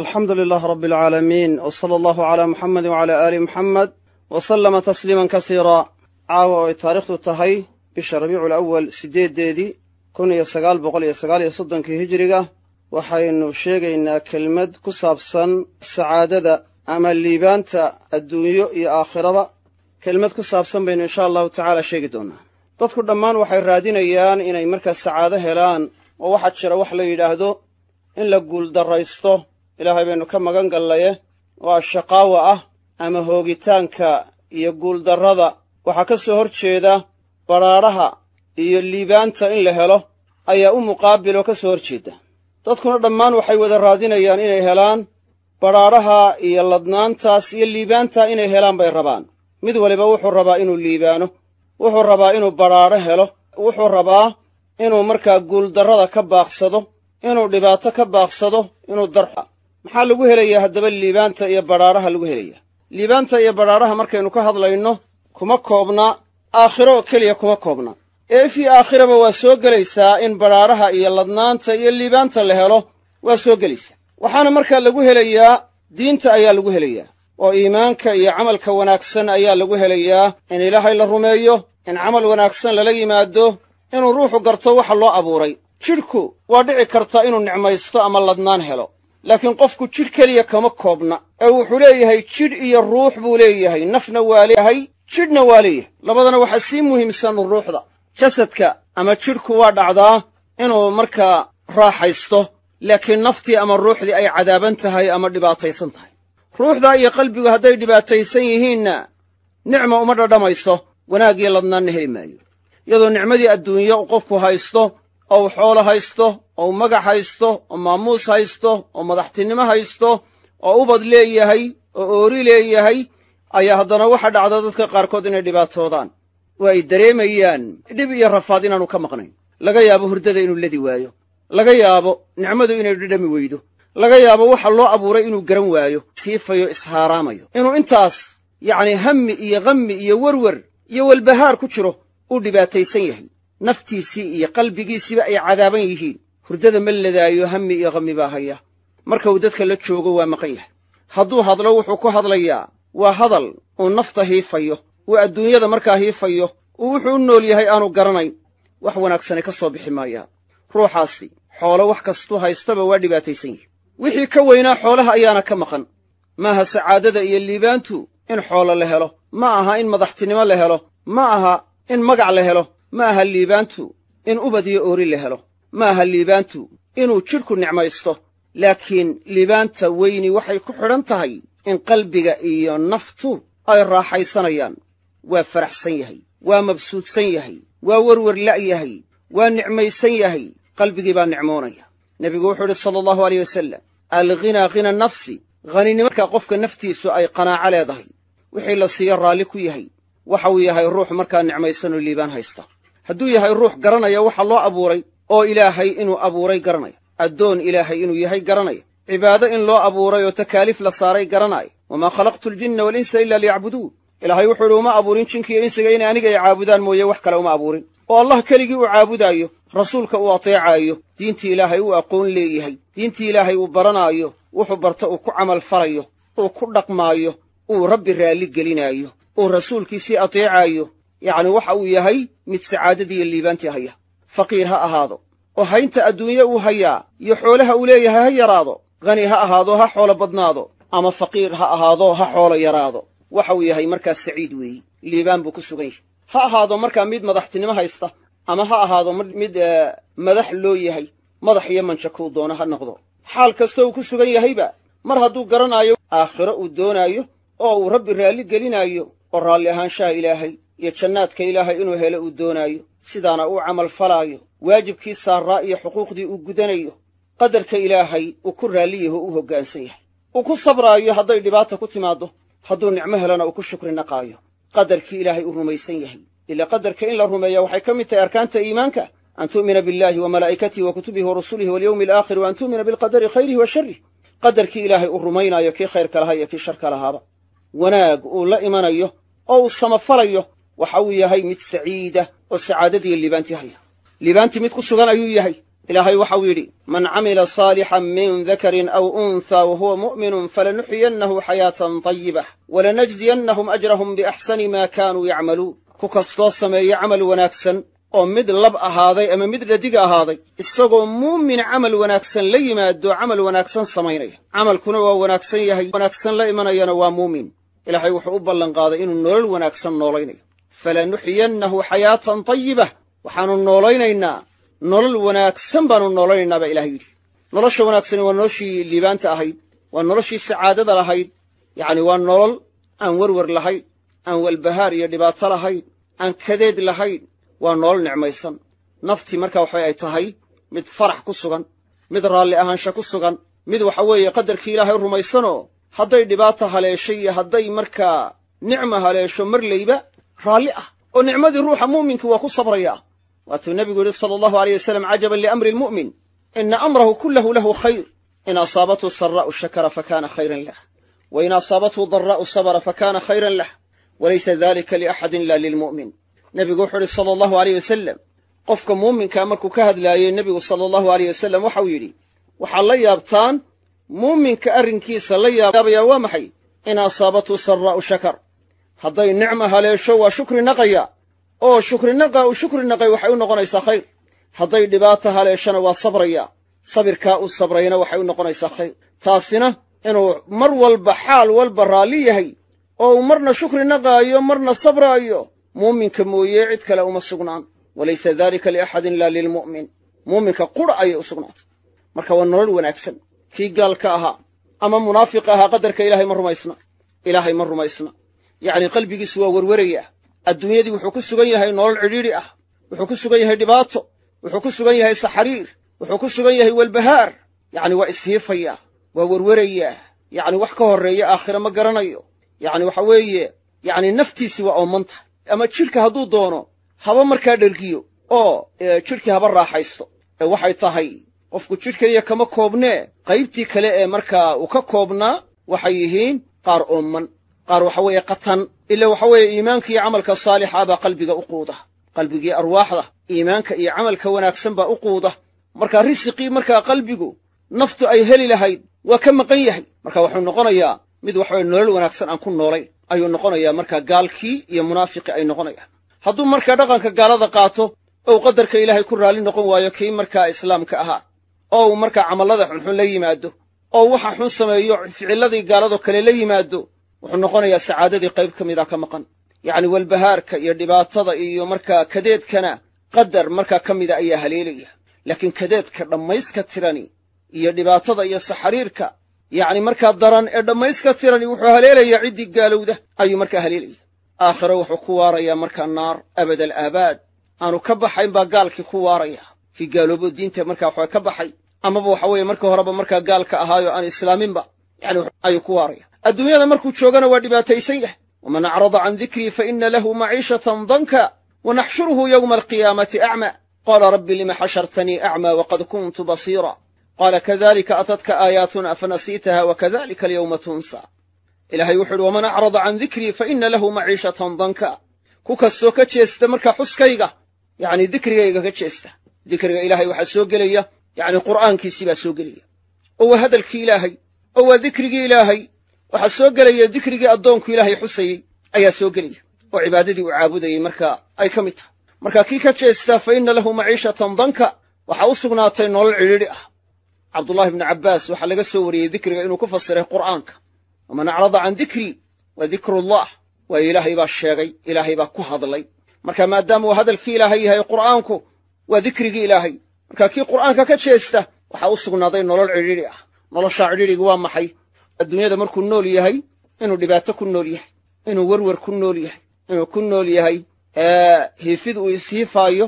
alxamdu lilaah rabi alcaalamiin w sala allahu calaa muxamedi wacalaa aali muxamed wa sallama tasliiman kasiira caawa oo ay taariikhdu tahay bisha rabiicu lawal siddeeddeedii kun iyo sagaal boqol iyo sagaal iyo soddonkii hijiriga waxaynu sheegaynaa kelmad ku saabsan sacaadada ama liibaanta adduunyo iyo aakhiraba. Kelmad ku saabsan baynu insha allahu tacaala sheegi doonnaa dadku dhammaan waxay raadinayaan inay markaa sacaado helaan oo waxaa jira wax la yidhaahdo in la guuldarraysto ilaahay baynu ka magan gallaye waa shaqaawa ah ama hoogitaanka iyo guuldarrada. Waxaa ka soo hor jeeda badhaadhaha iyo liibaanta in la helo ayaa u muqaabiloo ka soo hor jeeda dadkuna dhammaan waxay wada raadinayaan inay helaan badhaadhaha iyo ladnaantaas iyo liibaantaa inay helaan bay rabaan. Mid waliba wuxuu rabaa inuu liibaano wuxuu rabaa inuu badhaadho helo wuxuu rabaa inuu markaa guuldarrada ka baaqsado inuu dhibaato ka baaqsado inuu darxa maxaa lagu helayaa haddaba liibaanta iyo badhaadhaha lagu helayaa liibaanta iyo badhaadhaha markaynu ka hadlayno kuma koobna. Aakhiro oo keliya kuma koobna. Ee fii aakhiraba waa soo gelaysaa in badhaadhaha iyo ladnaanta iyo liibaanta la helo waa soo gelaysaa. Waxaana markaa lagu helayaa diinta ayaa lagu helayaa oo iimaanka iyo camalka wanaagsan ayaa lagu helayaa. In ilaahay la rumeeyo in camal wanaagsan lala yimaado inuu ruuxu garto waxa loo abuuray. Jidhku waa dhici karta inuu nicmaysto ama ladnaan helo laakiin qofku jidh keliya kama koobna. Ee wuxuu leeyahay jidh iyo ruux buu leeyahay. Nafna waa leeyahay jidhna waa leeyahay. Labadana waxaa sii muhiimsan ruuxda. Jasadka ama jidhku waa dhacdaa inuu markaa raaxaysto laakiin naftii ama ruuxdii ay cadaaban tahay ama dhibaataysan tahay. Ruuxdaa iyo qalbigu hadday dhibaataysan yihiinna nicma uma dhadhamayso. Wanaag iyo ladnaanna heli maayo. Iyadoo nicmadii adduunye uu qofku haysto oo uu xoolo haysto oo magac haysto oo maamuus haysto oo madaxtinimo haysto oo ubad leeyahay oo oori leeyahay ayaa haddana waxa dhacda dadka qaarkood inay dhibaatoodaan. Oo ay dareemayaan dhib iyo rafaad inaanu ka maqnayn. Laga yaabo hurdada inuu ladi waayo. Laga yaabo nicmadu inay dhidhami weydo. Laga yaabo waxa loo abuuray inuu garan waayo. Siifayo ishaaraamayo. Inuu intaas yacnii hammi iyo hammi iyo werwer iyo walbahaar ku jiro uu dhibaataysan yahay. Naftiisii iyo qalbigiisiiba ay cadaaban yihiin hurdada ma ladaayo hammi iyo hammi baa haya. Marka uu dadka la joogo waa maqan yahay. Hadduu hadlo wuxuu ku hadlayaa waa hadal uu nafta hiifayo uu adduunyada markaa hiifayo uu wuxuu u nool yahay aanu garanayn. Wax wanaagsani ka soo bixi maayaan ruuxaasi xoolo wax kastuu haystaba waa dhibaataysan yihi wixii ka weynaa xoolaha ayaana ka maqan. Maaha sacaadada iyo liibaantu in xoolo la helo ma aha in madaxtinimo la helo ma aha in magac la helo ma aha liibaantu in ubad iyo oori la helo ma aha liibaantu inuu jidhku nicmaysto laakiin liibaanta weyni waxay ku xidhan tahay in qalbiga iyo naftu ay raaxaysanayaan. Waa faraxsan yahay waa mabsuudsan yahay waa werwer la'yahay waa nicmaysan yahay qalbigii baa nicmoonaya. Nebigu wuxuu idhi sala allahu aleyh wasalam alghinaa khina nafsi haninimo markaa qofka naftiisu ay qanaaco leedahay. Wixii la siiyo raalli ku yahay waxa uu yahay ruux markaa nicmaysanoo liibaan haysta. Hadduu yahay ruux garanaya waxa loo abuuray oo ilaahay inuu abuuray garanaya addoon ilaahay inuu yahay garanaya cibaado in loo abuuray oo takaaliif la saaray garanaya wamaa khalaqtu aljinna walinsa ila liyacbuduun ilaahay wuxuu idhi uma abuurin jinkiiyo insiga inay aniga ay caabudaan mooye wax kale uma abuurin. Oo allah keligii uu caabudaayo rasuulka uu ateecaayo diintii ilaahay uu aqoon leeyahay diintii ilaahay uu baranaayo wuxuu barta uu ku camal falayo uu ku dhaqmaayo uu rabbi raalli gelinaayo uu rasuulkiisii ateecaayo. Yacni waxa uu yahay mid sacaadadiiyo liibaantii haya faqiir ha ahaado. Oo haynta adduunye uu hayaa iyo xoolaha uu leeyahay ha yaraado khani ha ahaado ha xoolo badnaado ama faqiir ha ahaado ha xoolo yaraado. Waxa uu yahay markaa saciid weeyi. Liibaan buu ku sugan yahay. Ha ahaado markaa mid madaxtinimo haysta ama ha ahaado mid madax loo yahay madax iyo manja kuu doona ha noqdo. Xaal kasta uu ku sugan yahayba mar hadduu garanaayo aakhiro uu doonaayo oo uu rabbi raalli gelinaayo oo raalli ahaanshaha ilaahay iyo jannaadka ilaahay inuu helo uu doonaayo sidaana uu camal falaayo waajibkii saaraa iyo xuquuqdii uu gudanayo qadarka ilaahay uu ku raalli yaho u hoggaansan yahay. Uu ku sabraayo hadday dhibaata ku timaaddo hadduu nicmo helana uu ku shukri naqaayo. Qadarkii ilaahay uu rumaysan yahay. Ilaa qadarka in la rumeeya waxay ka mid tahay arkaanta iimaanka. An tu'mina billahi wa malaa'ikatihi wa kutubihi wa rusulihi walyowmi alaakhiri wa tu'mina bilqadari khayrihi wa sharrih qadarkii ilaahay uu rumaynaayo kii khayrka lahaa iyo kii sharka lahaaba. Wanaag uu la imanayo oo uu samafalayo waxa uu yahay mid saciida oo sacaadadiiyo liibaantii haya. Liibaantii mid ku sugan ayuu yahay. Ilaahay waxau yidhi man camila saalixan min dakarin aw unthaa wa huwa mu'minun falanuxyiyannahu xayaatan tayibah walanajziyannahum ajrahum biaxsani maa kaanuu yacmaluun. Ku kastoo sameeya camal wanaagsan oo mid lab ahaaday ama mid dhadig ahaaday isagoo muumin camal wanaagsan la yimaado camal wanaagsan samaynaya. Camalkuna waa wanaagsan yahay wanaagsan la imanayana waa muumin. Ilaahay wuxuu u ballanqaaday inuu nolol wanaagsan noolaynayo falanuxyiyannahu xayaatan tayibah waxaannu noolaynaynaa nolol wanaagsan baannu noolaynaynaa baa ilahay yidhi. Nolosha wanaagsani waa noloshii liibaanta ahayd waa noloshii sacaadada lahayd yacni waa nolol aan werwer lahayn aan walbahaar iyo dhibaato lahayn aan kadeed lahayn waa nolol nicmaysan. Naftii marka waxa ay tahay mid farax ku sugan mid raalli ahaansha ku sugan mid waxa weeye qadarkii ilaahay rumaysanoo hadday dhibaata haleesho iyo hadday markaa nicma haleesho marlayba raalli ah oo nicmadii ruuxa muuminka waa ku sabrayaa waatuu nebigu yidhi sala allahu aleyh wasalam cajaban liamri lmu'min ina amrahu kullahu lahu khayr. In asaabathu saraa'u shakara fakana khayran lah. Wa in asaabathu daraa'u sabra fakana khayran lah. Walaysa dalika liaxadin ila lilmu'min nebigu wuxuu yidhi sala allahu aleyh wasalam qofka muuminkaa markuu ka hadlaayey nebigu sala allahu aleyh wasalam waxau yidhi waxaad la yaabtaan muuminka arrinkiisa la yaabayaa waa maxay? In asaabathu saraa'u shakar hadday nicma haleesho waa shukri naqaya. Oo shukrinaqaa uu shukri naqay waxay u noqonaysaa khayr. Hadday dhibaata haleeshana waa sabraya. Sabirkaa uu sabrayna waxay u noqonaysaa khayr. Taasina inuu mar walba xaal walba raalli yahay oo uu marna shukri naqaayo marna sabraayo muuminka mooye cid kale uma sugnaan. Walaysa daalika liaxadin ilaa lilmu'min. Muuminka qura ayay u sugnaatay. Marka waa nolol wanaagsan. Kii gaalka ahaa ama munaafiqa ahaa qadarka ilaahay ma rumaysna. Ilaahay ma rumaysna yacni qalbigiisu waa werweraya adduunyadii wuxuu ku sugan yahay nolol cidhiidhi ah. Wuxuu ku sugan yahay dhibaato. Wuxuu ku sugan yahay saxariir. Wuxuu ku sugan yahay walbahaar. Yacni waa ishiifayaa waa werwerayaa yacni wax ka horreeya aakhire ma garanayo. Yacni waxa weeye yacni naftiisii waa ooman tahay. Ama jidhka hadduu doono haba markaa dhergiyo oo jidhkii haba raaxaysto. Ee waxay tahay qofku jidh keliya kama koobnee qaybtii kale ee markaa uu ka koobnaa waxay yihiin qaar ooman qaar waxa weeye qatan ila waxa weeye iimaanka iyo camalka saalixa baa qalbiga u quuda. Qalbigii arwaaxda iimaanka iyo camalka wanaagsan baa u quuda. Marka risiqii markaa qalbigu naftu ay heli lahayd waa ka maqan yahay. Marka wuxuu noqonayaa mid waxaweye nolol wanaagsan aan ku noolayn. Ayuu noqonayaa markaa gaalkii iyo munaafiqii ay noqonayaan. Hadduu markaa dhaqanka gaalada qaato ou qadarka ilaahay ku raalli noqon waayo kii markaa islaamka ahaa. Oo uu markaa camallada xunxun la yimaado. Oo waxa xun sameeyo ficilladii gaaladoo kale la yimaado wuxuu noqonayaa sacaadadii qayb ka mida ka maqan. Yacni walbahaarka iyo dhibaatada iyo markaa kadeedkana qadar markaa ka mida ayaa haleelaya. Laakiin kadeedka dhammayska tirani iyo dhibaatada iyo saxariirka yacni markaa daran ee dhammayska tirani wuxuu haleelayaa ciddii gaalowda ayuu markaa haleelaya. Aakhiro wuxuu ku waarayaa markaa naar abad al aabaad aanu ka baxayn baa gaalkii ku waaraya. Kii gaaloobo diinta markaa waxaa ka baxay amaba waxa weeye marka horeba markaa gaalka ahaayo aan islaaminba yani ayuu ku waaraya adduunyada markuu joogana waa dhibaataysan yahay waman acrada can dikrii fa ina lahu maciishatan danka wanaxshuruhu yowma alqiyaamati acma. Qaala rabbi lima xashartanii acmaa waqad kuntu basiira. Qaala kadalika atadka aayaatuna fanasiitaha wakadalika alyowma tunsa ilaahay wuxu uhi waman acrada can dikrii fa ina lahu maciishatan danka. Ku kastoo ka jeesta markaa xuskayga yacni dikrigayga ka jeesta. Dikriga ilaahay waxaa soo gelaya yacni qur'aankiisii baa soo gelaya. Oo waa hadalkii ilaahay oo waa dikrigii ilaahay waxaa soo gelaya dikrigii addoonku ilaahay xusayey ayaa soo gelaya oo cibaadadii uu caabudayey markaa ay ka mid tahay. Marka kii ka jeestaa fa inna lahu maciishatan danka waxaa u sugnaatay nolol cidhiidhi ah. Cabdullahi bnu cabbaas waxaa laga soo wariyey dikriga inuu ku fasiray qur'aanka. Waman acrada can dikrii wa dikrullah waayo ilaahay baa sheegay ilaahay baa ku hadlay. Marka maadaama uu hadalkii ilaahay yahay qur'aanku waa dikrigii ilaahay. Marka kii qur'aanka ka jeesta waxaa u sugnaaday nolol cidhiidhi ah. Noloshaa cidhiidhigi waa maxay adduunyada markuu nool yahay inuu dhibaato ku nool yahay inuu werwer ku nool yahay inuu ku nool yahay hiifid uu ishiifaayo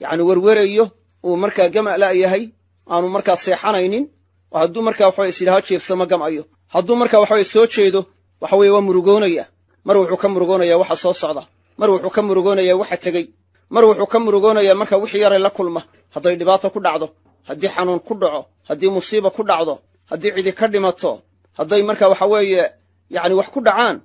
yacni werwerayo uu markaa gama'la yahay aanu markaa seexanaynin oo hadduu markaa waxaweye isidhaho jeefso ma gam'ayo hadduu markaa waxaweye soo jeedo waxa weeye waa murugoonaya. Mar wuxuu ka murugoonayaa waxa soo socda. Mar wuxuu ka murugoonayaa waxa tegey. Mar wuxuu ka murugoonayaa marka wixii yaray la kulma. Hadday dhibaato ku dhacdo haddii xanuun ku dhaco haddii musiiba ku dhacdo haddii cidi ka dhimato hadday marka waxa weeye yacni wax ku dhacaan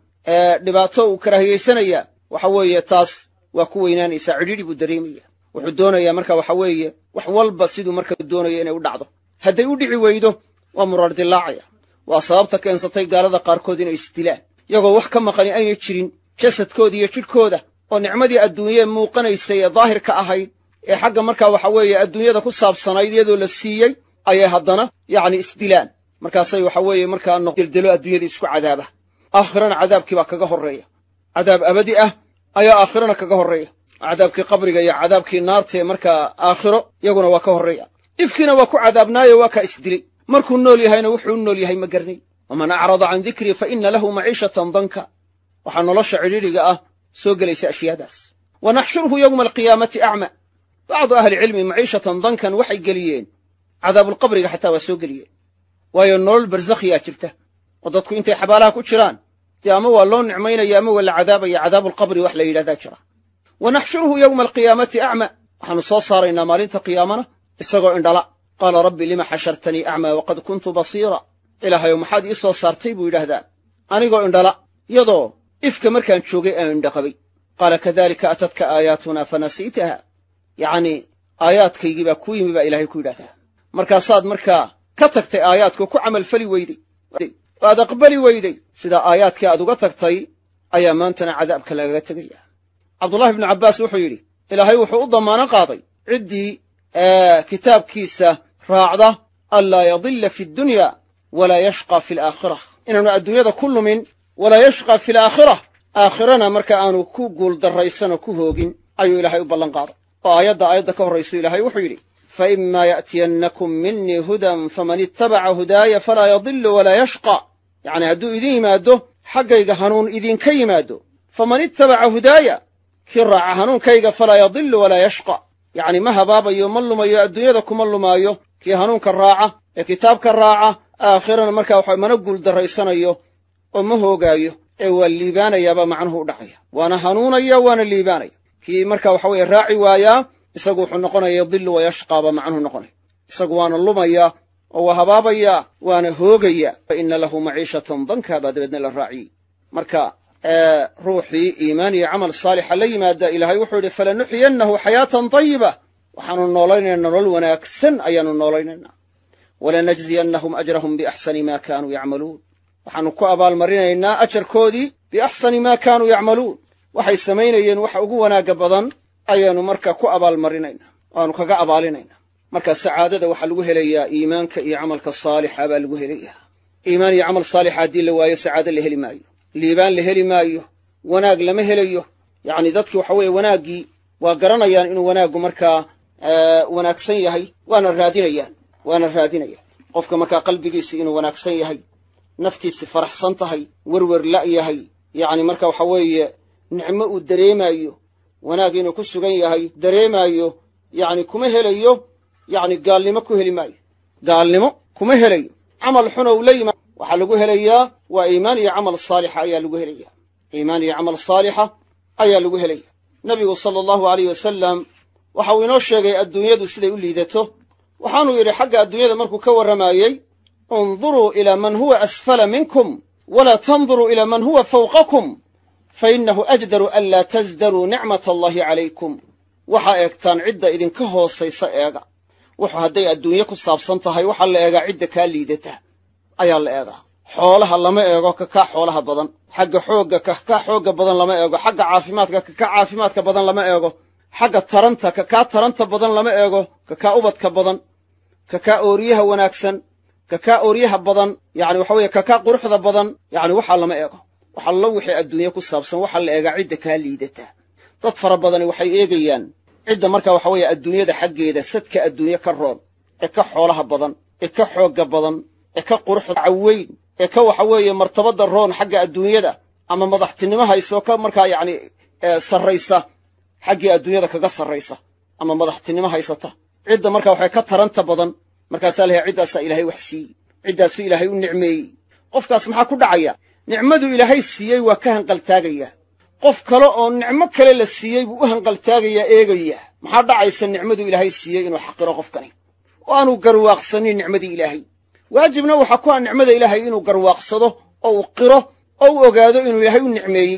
dhibaato uu karaahiyaysanaya waxa weeye taas waa ku weynaanaysaa cidhiidhi buu dareemaya wuxuu doonayaa marka waxa weeye wax walba siduu marka doonayo inay u dhacdo. Hadday u dhici weydo waa muraar dilaacaya. Waa sababta keensatay gaalada qaarkood inay isdilaan. Iyagoo wax ka maqani aynay jirin jasadkooda iyo jidhkooda oo nicmadii adduunyee muuqanaysay ee daahirka ahayd ee xagga markaa waxa weeye adduunyada ku saabsanayd iyadoo la siiyey ayay haddana yacni isdilaan markaasay waxa weeye markaa deldelo adduunyada isku cadaaba. Aakhirana cadaabkii baa kaga horreeya. Cadaab abadi ah ayaa aakhirana kaga horreeya. Cadaabkii qabriga iyo cadaabkii naartaee markaa aakhiro iyaguna waa ka horreeya. Ifkiina waa ku cadaabnaayo waa kaa isdilay markuu nool yahayna wuxuu u nool yahay ma garnay. Waman acrada can dikrii fa inna lahu maciishatan danka. Waxaa nolosha cidhiidhiga ah soo gelaysa ashyaadaas. Wa naxshuruhu yowma alqiyaamati acma. Bacdu ahlicilmi maciishatan dankan waxay geliyeen. Cadaabulqabriga xataa waa soo geliyeen waayo nolol barsakhiyaa jirta. Oo dadku intay xabaalaha ku jiraan. Dee ama waa loo nicmaynaya ama waa la cadaabaya cadaabulqabri wax la yidhahdaa jira. Wa naxshuruhu yowma alqiyaamati acma waxaanu soo saaraynaa maalinta qiyaamana isagoo indhala. Qaala rabbi lima xashartanii acmaa waqad kuntu basiira? Ilaahayow maxaad ii soo saartay buu yidhaahdaa. Anigoo indhala yadoo ifka markaan joogay aan indhaqabay. Qaala kadalika atadka aayaatunaa fanasiitaha. Yacnii aayaadkaygii baa kuu yimi baa ilaahay ku yidhahdaa. Markaasaad markaa ka tagtay aayaadkoo ku camalfali weyday. Aad aqbali weyday. Sidaa aayaadkii aad uga tagtay ayaa maantana cadaabka lagaga tegaya. Cabdullahi bnu cabbaas wuxuu yidhi ilaahay wuxuu u damaano qaaday. Ciddii kitaabkiisa raacda anlaa yadilla fi ddunya walaa yashqa fi alaakhira inaanu adduunyada ku lumin walaa yashqa fi alaakhira aakhirana marka aanu ku guuldarraysanoo ku hoogin ayuu ilaahay u ballan qaaday. Oo aayadda aayadda ka horraysu ilaahay wuxuu yidhi faima ya'tiyannakum minii hudan faman ittabaca hudaaya falaa yadillu walaa yashqa yacni hadduu idin yimaaddo xaggayga hanuun idinka yimaaddo faman ittabaca hudaaya kii raaca hanuunkayga falaa yadillu walaa yashqa yacni ma habaabayo ma lumayo adduunyada kuma lumaayo kii hanuunka raaca ee kitaabka raaca aakhirana markaa waxa mana guuldarraysanayo oo ma hoogaayo ee waa liibaanayaabaa macnuhu u dhacaya waana hanuunaya waana liibaanaya kii marka waxa weeye raaci waayaa isagu wuxuu noqonaya yadillu wa yashqaa baa macnuhu noqonaya. Isagu waana lumaya oo waa habaabaya waana hoogaya. Fa inna lahu maciishatan danka baa dabeedna la raaciyey marka ruuxii iimaan iyo camal saalixa la yimaada ilaahay wuxuu yidhi falanuxiyannahu xayaatan tayiba waxaanu noolaynayna nolol wanaagsan ayaanu noolaynayna. Walanajziyannahum ajrahum biaxsani ma kaanuu yacmaluun. Waxaanu ku abaalmarinaynaa ajarkoodii biaxsani maa kaanuu yacmaluun. Waxay samaynayeen waxa ugu wanaagga badan ayaanu marka ku abaalmarinaynaa waanu kaga abaalinaynaa. Marka sacaadada waxaa lagu helayaa iimaanka iyo camalka saalixa baa lagu helayaa iimaan iyo camal saalixa haddii la waayo sacaado la heli maayo. Liibaan la heli maayo wanaag lama helayo. Yacni dadki waxa weeye wanaaggii waa garanayaan inuu wanaaggu markaa wanaagsan yahay waana raadinayaan waana raadinayaan. Qofka markaa qalbigiisi inuu wanaagsan yahay naftiisi faraxsan tahay werwer la' yahay yacni marka waxa weeye nicmo uu dareemaayo wanaag inuu ku sugan yahay dareemaayo yacni kuma helayo yacni gaalnimo ku heli maayo. Gaalnimo kuma helayo. Camal xuna uu la yimaad waxaa lagu helayaa waa iimaan iyo camal saalixa ayaa lagu helaya iimaan iyo camal saalixa ayaa lagu helaya nebigu sala allahu alayh wasalam waxa uu inoo sheegay adduunyadu siday u liidato. Waxaanuu yidhi xagga adduunyada markuu ka warramayey unduruu ilaa man huwa asfala minkum walaa tanduruu ilaa man huwa fawqakum fa innahu ajdaru an laa tasdaruu nicmat allahi calaykum waxaa eegtaan cidda idinka hoosaysa eega wuxuu hadday adduunye ku saabsan tahay waxaa la eegaa cidda kaa liidata ayaa la eegaa xoolaha lama eego ka kaa xoolaha badan xagga xoogga ka kaa xoogga badan lama eego xagga caafimaadka ka kaa caafimaadka badan lama eego xagga taranta ka kaa taranta badan lama eego ka kaa ubadka badan ka kaa ooriyaha wanaagsan ka kaa ooryaha badan yacni waxa weeye ka kaa quruxda badan yacni waxaa lama eego waxaa lo wixii adduunye ku saabsan waxaa la eegaa cidda kaa liidata. Dad fara badani waxay eegayaan cidda marka waxa weeye adduunyada xaggeeda sadka adduunye ka roon ee ka xoolaha badan ee ka xoogga badan ee ka quruxda caweyn ee ka waxa weeye martabadda roon xagga adduunyada ama madaxtinimo haysoo ka markaa yacni sarraysa xaggii adduunyada kaga sarraysa ama madaxtinimo haysata. Cidda markaa waxay ka taranta badan markaasaa lahay ciddaasaa ilaahay wax siiyey ciddaasuu ilaahay u nicmeeyey. Qofkaas maxaa ku dhacaya nicmaduu ilaahay siiyey waa ka hanqaltaagayaa qof kale oo nicmo kale la siiyey buu u hanqaltaagayaa eegayaa maxaa dhacaysa nicmaduu ilaahay siiyey inuu xaqiro qofkani? Oo aanu garwaaqsanin nicmadii ilaahay. Waajibna waxaa ku ah nicmada ilaahay inuu garwaaqsado oo uu qiro oo u ogaado inuu ilaahay u nicmeeyey.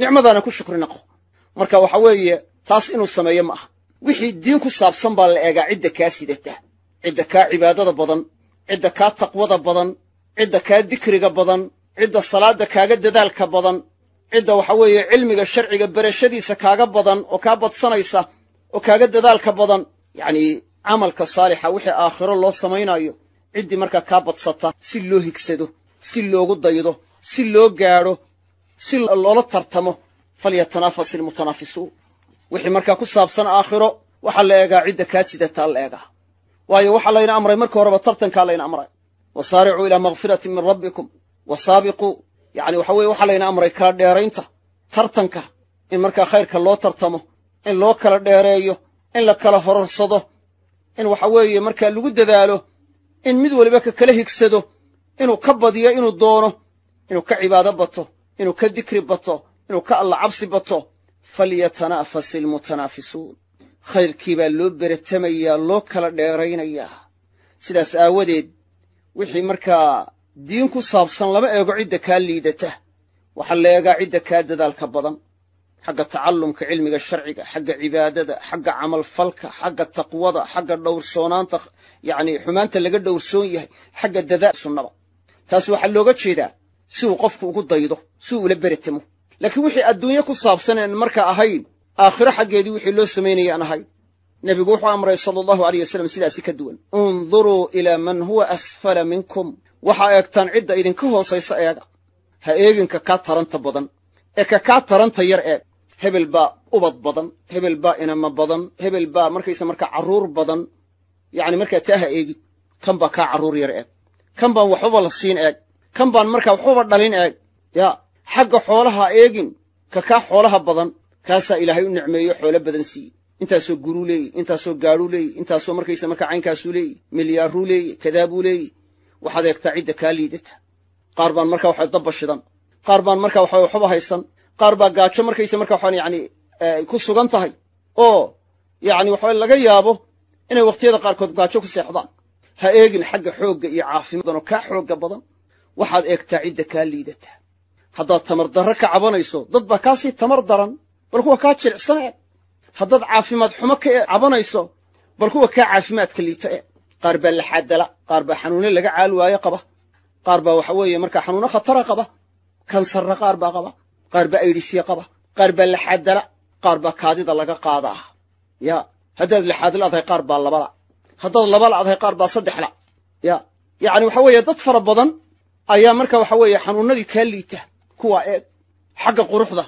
Nicmadaana ku shukri naqo. Marka waxa weeye taas inuu sameeyo ma aha. Wixii diin ku saabsan baa la eegaa cidda kaa sidata cidda kaa cibaadada badan cidda kaa taqwada badan cidda kaa dikriga badan cidda salaadda kaaga dadaalka badan cidda waxa weeye cilmiga sharciga berashadiisa kaaga badan oo kaa badsanaysa oo kaaga dadaalka badan yacnii camalka saalixa wixii aakhiro loo samaynayo ciddii markaa kaa badsata si loo higsado si loogu daydo si loo gaadho si loola tartamo falyatanafas ilmutanaafisuun wixii markaa ku saabsan aakhiro waxaa la eegaa cidda kaa sidataa la eegaa. Waayo waxaa layna amray marka horeba tartankaa layna amray. Wasaaricuu ilaa makfiratin min rabbikum wa saabiquu yacni waxa weye waxaa layna amray kala dheeraynta tartanka in markaa khayrka loo tartamo in loo kala dheereeyo in la kala hororsado in waxa weeye markaa lagu dadaalo in mid waliba ka kala higsado inuu ka badiyo inuu doono inuu ka cibaado bato inuu ka dikri bato inuu ka alla cabsi bato. Falyatana'fas ilmutanaafisuun khayrkii baa loo beretamayaa loo kala dheeraynayaa. Sidaas aawadeed wixii markaa diin ku saabsan lama eego cidda kaa liidata. Waxaa la eegaa cidda kaa dadaalka badan. Xagga tacallumka cilmiga sharciga xagga cibaadada xagga camalfalka xagga taqwada xagga dhowrsoonaanta yacni xumaanta laga dhowrsoon yahay xagga dadaal sunnaba. Taas waxaa looga jeedaa si uu qofku ugu daydo si uu ula beretamo laakiin wixii adduunye ku saabsan aan markaa ahayn aakhiro xaggeedii wixii loo samaynaya aan ahayn. Nebigu wuxuu amray sala allahu aleyh wasalam sidaasi ka duwan. Unduruu ilaa man huwa asfala minkum waxaa eegtaan cidda idinka hoosaysa eega. Ha eeginka kaa taranta badan. Ee ka kaa taranta yar eeg. Hebel baa ubad badan. Hebel baa inama badan. Hebel baa markaysa markaa carruur badan. Yacni markaa taa ha eegin. Kan baa kaa carruur yar eeg. Kan baan waxbaba la siin eeg. Kan baan markaa waxbaba dhalin eeg. Yaa xagga xoolaha eegin. Ka kaa xoolaha badan. Kaasaa ilaahay u nicmeeyo xoolo badan siiye intaasoo guruu leeyi intaasoo gaadhuu leeyi intaasoo markaysa markaa caynkaasuu leeyi milyaaruu leeyi kadaabuu leeyi waxaad eegtaa cidda kaa liidata. Qaar baan markaa waxa dabba shidan. Qaar baan markaa waxa waxba haysan. Qaar baa gaajo markaysa markaa waxaan yacni ku sugan tahay. Oo yacni waxa laga yaabo inay wakhtiyada qaarkood gaajo ku seexdaan. Ha eegin xagga xoogga iyo caafimaadano kaa xoogga badan. Waxaad eegtaa cidda kaa liidata. Haddaad tamar darro ka cabanayso dad baa kaasii tamar daran. Bal kuwa kaa jilicsan haddaad caafimaad xumo ka cabanayso bal kuwa kaa caafimaadka liita eeg qaar baa laxaadala qaar baa xanuune laga caal waayo qaba. Qaar baa waxa weeye markaa xanuuno khatara qaba kansarra qaar baa qaba qaar baa aydhisya qaba qaar baa laxaadala qaar baa kaadida laga qaadaa. Ya haddaad laxaadla adahay qaar baa labala haddaad labala adahay qaar baa saddexla ya yacni waxa weeye dad fara badan ayaa marka waxa weeye xanuunnadii kaa liita kuwa eeg xagga quruxda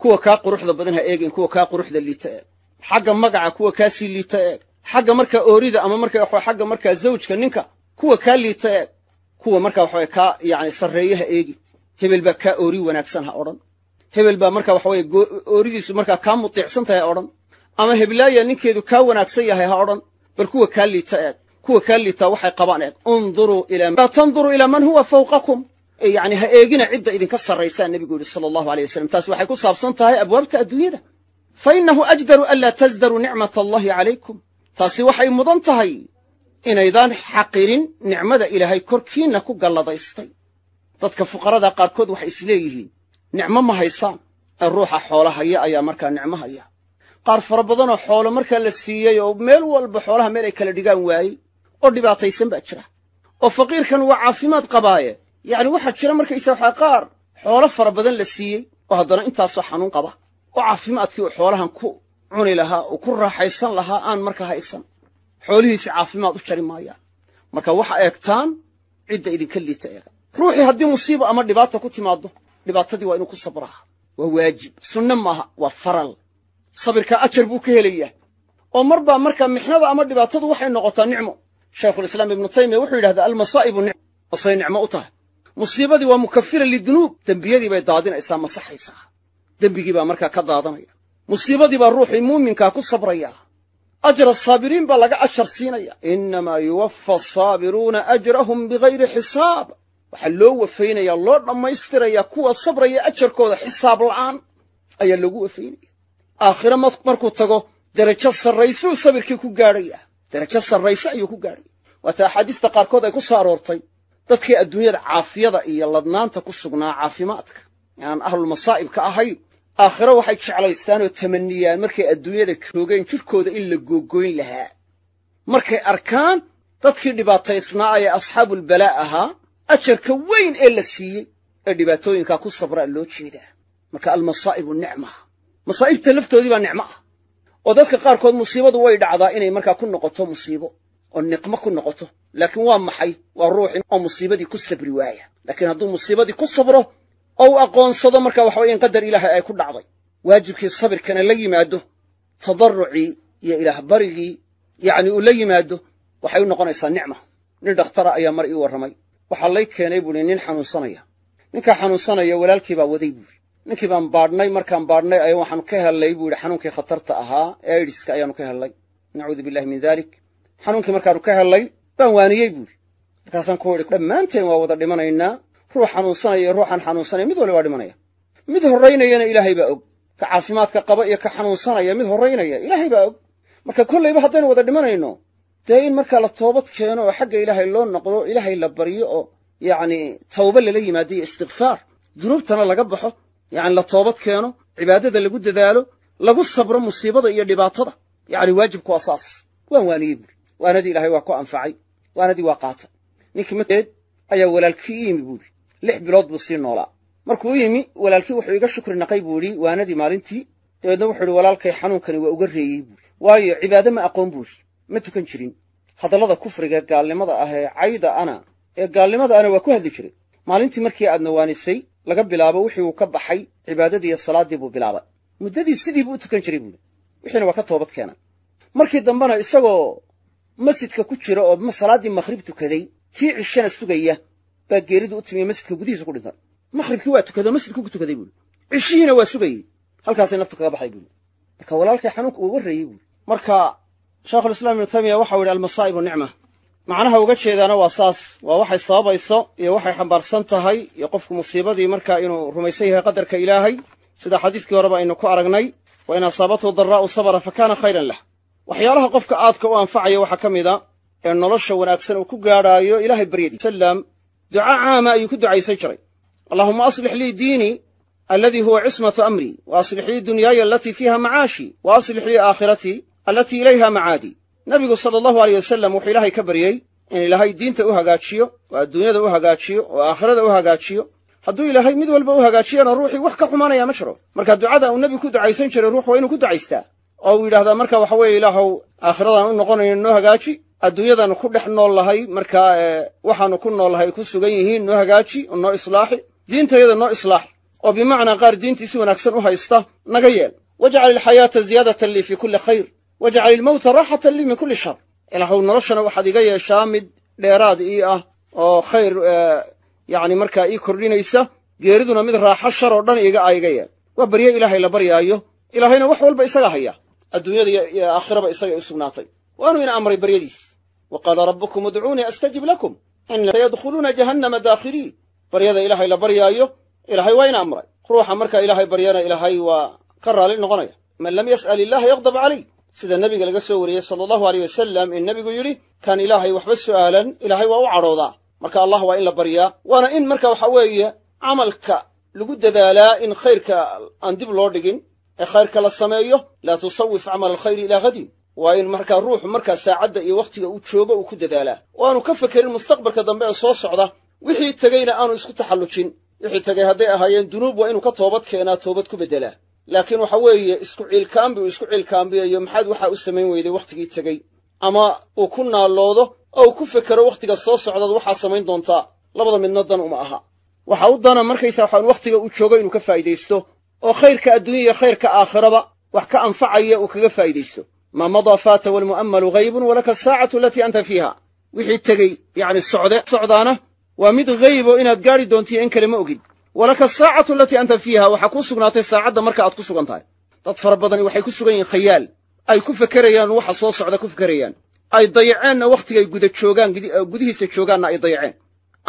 kuwa kaa quruxda badan ha eegin kuwa kaa quruxda liita eeg xagga magaca kuwa kaa sii liita eeg xagga markaa oorida ama marka xagga markaa zawjka ninka kuwa kaa liita eeg kuwa marka waxaweye kaa yacni sarreeye ha eegin hebel baa kaa oori wanaagsan ha odhan. Hebel baa marka waxa weye ooridiisu markaa kaa mutiicsan tahay ha odhan. Ama heblaaya ninkeedu kaa wanaagsan yahay ha odhan bal kuwa kaa liita eeg. Kuwa kaa liitaa waxay qabaan eeg. Unduruu laa tanduruu ilaa man huwa fawqakum. Yacni ha eegina cidda idinka sarraysaa nebigu yidhi sala allahu aleyh wasalam taas waxay ku saabsan tahay abwaabta adduunyada. Fa innahu ajdaru anlaa tasdaruu nicmat allahi calaykum taasi waxay mudan tahay inaydaan xaqirin nicmada ilaahay korkiinna ku galladaystay. Dadka fuqarada qaarkood waxay isleeyihiin nicmo ma haysaan ee ruuxa xoola haya ayaa markaa nicmo haya. Qaar fara badanoo xoolo markaa la siiyey oo meel walba xoolaha meel ay kala dhigaan waayey oo dhibaataysan baa jira. Oo faqiirkan waa caafimaad qabaaye yacni waxaa jira markaysa waxaa qaar xoolo fara badan la siiyey oo haddana intaasoo xanuun qaba oo caafimaadkii uu xoolahan ku cuni lahaa oo ku raaxaysan lahaa aan marka haysan. Xoolihiisi caafimaad u jari maayaan. Marka waxa eegtaan cidda idinka liita eega. Ruuxii haddii musiiba ama dhibaata ku timaaddo dhibaatadii waa inuu ku sabraa waa waajib. Sunne maaha waa faral. Sabirkaa ajar buu ka helayaa. Oo mar baa markaa mixnada ama dhibaatadu waxay noqotaa nicmo. Shaykhulislaam ibnu taymiya wuxuu yidhahdaa almasaa'ibu nicmo osay nicmo u tahay. Musiibadii waa mukafira lidunuub. Dembiyadii bay daadinaysaa masaxaysaa dembigii baa markaa ka daadanaya musiibadii baa ruuxii muuminkaa ku sabrayaa ajra saabiriin baa laga ajar siinaya. Innamaa yuwaffa asaabiruuna ajrahum bigayri xisaab. Waxaa loo wafaynayaa loo dhammaystirayaa kuwa sabraya ajarkooda xisaab la'aan ayaa loogu wafaynaya aakhire markuu tago derajo sarraysuu sabirkii ku gaadhayaa derajo sarrayse ayuu ku gaadhaya. Waata axaadiista qaarkood ay ku soo aroortay. Dadkii adduunyada caafiyada iyo ladnaanta ku sugnaa caafimaadka. Aan ahlulmasaa'ibka ahayn aakhiro waxay jeclaystaan oo tamaniyaan markay adduunyada joogeen jidhkooda in la googoyn lahaa. Markay arkaan dadkii dhibaataysnaa ee asxaabulbalaa ahaa ajarka weyn ee la siiyey ee dhibaatooyinkaa ku sabraa loo jeedaa. Marka almasaa'ibu nicma. Masaa'ibta laftoodii baa nicmo ah. Oo dadka qaarkood musiibadu way dhacdaa inay markaa ku noqoto musiibo oo niqmo ku noqoto. Laakiin waa maxay? Waa ruuxi oo musiibadii ku sabri waaya. Laakiin hadduu musiibadii ku sabro oo aqoonsado marka waxaweye in qadar ilaahay ay ku dhacday. Waajibkii sabirkana la yimaado tadarrucii iyo ilaah barigii yacni uu la yimaado waxay u noqonaysaa nicma. Nin dhakhtara ayaa mar ii warramay. Waxaa lay keenay buuhi nin xanuunsanaya. Ninkaa xanuunsanaya walaalkii baa waday buuhi ninkii baan baadhnay markaan baadhnay ayaa waxaanu ka hellay buu yidhi xanuunkii khatarta ahaa ee aidiska ayaanu ka hellay nacuudu billahi min dalik xanuunkii markaanu ka hellay baan waaniyey buuhi markaasaan ku idhi dhammaanteen waa wada dhimanaynaa ruux xanuunsanaya iyo ruuxaan xanuunsanaya mid wali waa dhimanaya. Mid horraynayana ilaahay baa og. Ka caafimaadka qaba iyo ka xanuunsanaya mid horraynaya ilaahay baa og. Marka kollayba haddaynu wada dhimanayno dee in markaa la toobad keeno oo xagga ilaahay loo noqdo ilaahay la baryo oo yacni tawba lala yimaado iyo istikfaar dunuubtana laga baxo yacni la toobad keeno cibaadada lagu dadaalo lagu sabro musiibada iyo dhibaatada yacni waajibku waa saas waan waaniyey buuri waanadii ilaahay waa ku anfacay. Waanadii waa qaata ninkii mateed ayaa walaalkii i buuri lix bilood buu sii noolaa. Markuu u yimi walaalkii wuxuu iga shukri naqay buu idhi waanadii maalintii. Dabeedna wuxuu idhi walaalkay xanuunkani waa uga reeyey buuri waayo cibaade ma aqoon buuri ma tukan jirin. Hadallada kufriga ee gaalnimada ah ee cayda ana ee gaalnimada ana waa ku hadli jiray. Maalintii markii aadna waanisay laga bilaabo wixii uu ka baxay cibaadadii iyo salaaddii buu bilaabay. Muddadii sidii buu u tukan jiray buuri wixiina waa ka toobad keena markii dambena isagoo masjidka ku jira oo salaaddii makhrib tukaday tii cishana sugaya baa geeridu u timiye masjidka gudihiisa ku dhintay. Makhribkii waa tukado masjidku ku tukaday buuri cishihiina waa sugayey. Halkaasay naftu kaga baxday buuri marka walaalkay xanuunka uu uga reeyey buuri marka sheekhulislaam ibnu taymiya waxau yidhi almasaa'ibu nicma macnaha uga jeedaana waa saas. Waa waxay sababayso iyo waxay xambaarsan tahay iyo qofku musiibadii markaa inuu rumaysan yahay qadarka ilaahay. Sida xadiiskii horeba aynu ku aragnay wa in asaabathu daraa'u sabra fa kaana khayran lah. Waxyaalaha qofka aadka u anfacaya waxaa ka mida ee nolosha wanaagsan uu ku gaadhaayo ilaahay baryadiis duca caama ayuu ku ducaysan jiray. Allahuma aslix lii diinii aladii huwa cismatu amrii wa aslix lii dunyaaya alatii fiiha macaashi wa aslix lii aakhiratii alatii ilayha macaadii nabigu sala allahu aleyh wasalam wuxuu ilaahay ka baryey in ilaahay diinta u hagaajiyo oo adduunyada u hagaajiyo oo aakhirada u hagaajiyo. Hadduu ilaahay mid walba u hagaajiyana ruuxii wax ka xumaanaya ma jiro. Marka ducada uu nebigu ku ducaysan jiray ruux waa inuu ku ducaystaa. Oo uu yidhahdaa marka waxa weeye ilaahow aakhiradan u noqonayo noo hagaaji adduunyadanu ku dhex nool lahay markaa waxaanu ku nool lahay ku sugan yihiin noo hagaaji oo noo islaaxi. Diintayada noo islaaxi oo bimacnaa qaar diintii si wanaagsan u haysta naga yeel. Wajcal ilxayaata ziyaadatan lii fii kulli khayr. Wajcal ilmowta raaxatan lii min kulli shar ilaahow noloshana waxaad iga yeeshaa mid dheeraad ii ah oo khayr yacni markaa ii kordhinaysa. Geeriduna mid raaxo shar oo dhan iga a iga yeel. Waa barye ilaahay la baryaayo. Ilaahayna wax walba isagaa haya. Adduunyada iyo aakhiraba isagay u sugnaatay. Waanu ina amray baryadiis wa qaala rabbukum udcuunii astajib lakum sayadkhuluuna jahannama daakhiriin baryada ilaahay la baryaayo ilaahay waa ina amray ruuxa markaa ilaahay baryana ilaahay waa ka raali noqonaya man lam yas'al illaha yaqdab calayh sida nebiga laga soo wariyey sala allahu aleyh wasalam in nebigu yidhi kan ilaahay waxba su'aalan ilaahay waa u cadhoodaa marka allah waa in la baryaa waana in marka waxa weeye camalka lagu dadaalaa in khayrka aan dib loo dhigin ee khayrka la sameeyo laa tusawif camal alkhayri ilaa hadin waa in markaa ruuxu markaa saacadda iyo wakhtiga uu joogo uu ku dadaalaa oo aanu ka fekerin mustaqbalka dambe ee soo socda. Wixii tegeyna aanu isku taxallujin. Wixii tegey hadday ahaayeen dunuub waa inuu ka toobad keenaa toobad ku beddelaa laakiin waxa weeye isku ciilkaambi uu isku ciilkaambiyayo maxaad waxaa u samayn weyday wakhtigii tegey ama uu ku naalloodo oo uu ku fekero wakhtiga soo socdaad waxaa samayn doontaa labada midna dan uma aha. Waxa u dana markaysa waxaan wakhtiga uu joogo inuu ka faa'idaysto oo khayrka adduunya iyo khayrka aakhiraba wax ka anfacaya uu kaga faa'idaysto maa madaa faata walmu'ammalu haybun walaka asaacatu alatii anta fiiha. Wixii tegey yacni socde socdaana waa mid haybo inaad gaadhi doontiyo in kale ma ogid. Walaka asaacatu alatii anta fiiha waxaa kuu sugnaatay saacadda marka aad ku sugan tahay. Dad fara badani waxay ku sugan yihiin khayaal. Ay ku fekerayaan waxa soo socda ku fekerayaan ay dayaceenna wakhtigay guda joogaan gudihiisa joogaanna ay dayaceen.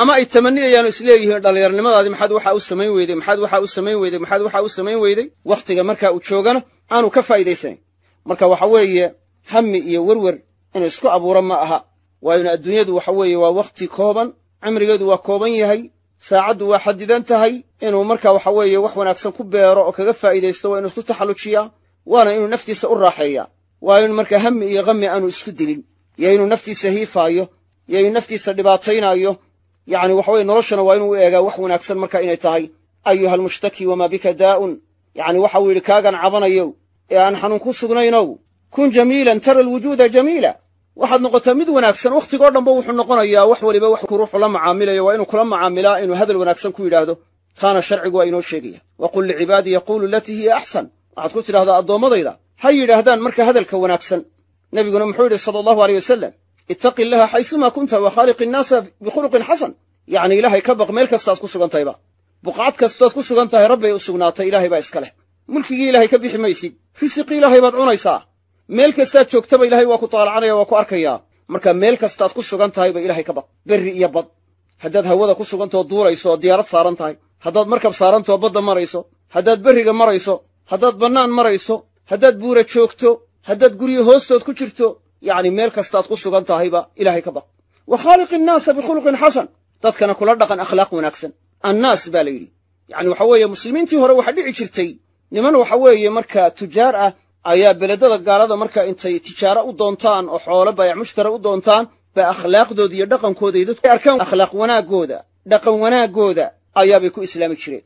Ama ay tamaniyayaan oo isleeyihiin dhallinyarnimadaadii maxaad waxaa u samayn weyday maxaad waxaa u samayn weyday maxaad waxaa u samayn weyday wakhtiga markaa uu joogana aanu ka faa'iidaysanayn marka waxa weeye hammi iyo werwer inuu isku abuuro ma aha. Waa inu adduunyadu waxa weeye waa wakhti kooban cimrigeedu waa kooban yahay saacaddu waa xadidan tahay inuu marka waxa weeye wax wanaagsan ku beero oo kaga faa'iidaysto waa inuu isku taxallujiyaa waana inuu naftiisa u raaxeeyaa. Waa inuu markaa hammi iyo hammi aanu isku dilin. Iyo inuu naftiisa hiifaayo iyo inuu naftiisa dhibaataynaayo yacni waxa weye noloshana waa inuu u eegaa wax wanaagsan marka inay tahay. Ayuha almushtaki wamaa bika daa'un. Yacni waxau yidhi kaagan cabanayow ee aan xanuun ku sugnaynow kun jamiilan tara alwujuuda jamiila. Waxaad noqotaa mid wanaagsan. Wakhtigoo dhanba wuxuu noqonayaa wax weliba wax ruuxu la macaamilayo. Waa inuu kula macaamilaa inuu hadal wanaagsan ku yidhaahdo. Taana sharcigu waa inoo sheegaya. Wa qul licibaadii yaquulu alatii hiya axsan. Waxaad ku tidhahdaa addoommadayda ha yidhaahdaan marka hadalka wanaagsan. Nebiguna muxuu yidhi sala allahu aleyh wasalam ittaqi illaha xaysumaa kunta wa khaaliqi innaasa bikhuluqin xasan. Yacni ilaahay ka baq meel kastaad ku sugan tahayba buqcad kastood ku sugan tahay rabbay u sugnaatay. Ilaahay baa iska leh mulkigii ilaahay ka bixi maysid risiqii ilaahay baad cunaysaa. Meel kastaad joogtaba ilaahay waa ku taalacanaya waa ku arkayaa. Marka meel kastaad ku sugan tahayba ilaahay ka baq. Berri iyo bad. Haddaad hawada ku sugantao duulayso oo diyaarad saaran tahay. Haddaad markab saarantao badda marayso. Haddaad berriga marayso. Haddaad bannaan marayso. Haddaad buura joogto. Haddaad guryo hoostood ku jirto. Yacni meel kastaad ku sugan tahayba ilaahay ka baq. Wa khaaliqi innaasa bikhuluqin xasan. Dadkana kula dhaqan akhlaaq wanaagsan. Annaas baa la yidhi. Yacni waxa weeye muslimiintii hore waxaa dhici jirtay niman waxa weeye markaa tujaar ah ayaa beledada gaalada marka intay tijaaro u doontaan oo xoolo baayac mushtara u doontaan baa akhlaaqdooda iyo dhaqankooda iyo dadku arkaan akhlaaq wanaaggooda dhaqan wanaaggooda ayaabay ku islaami jireen.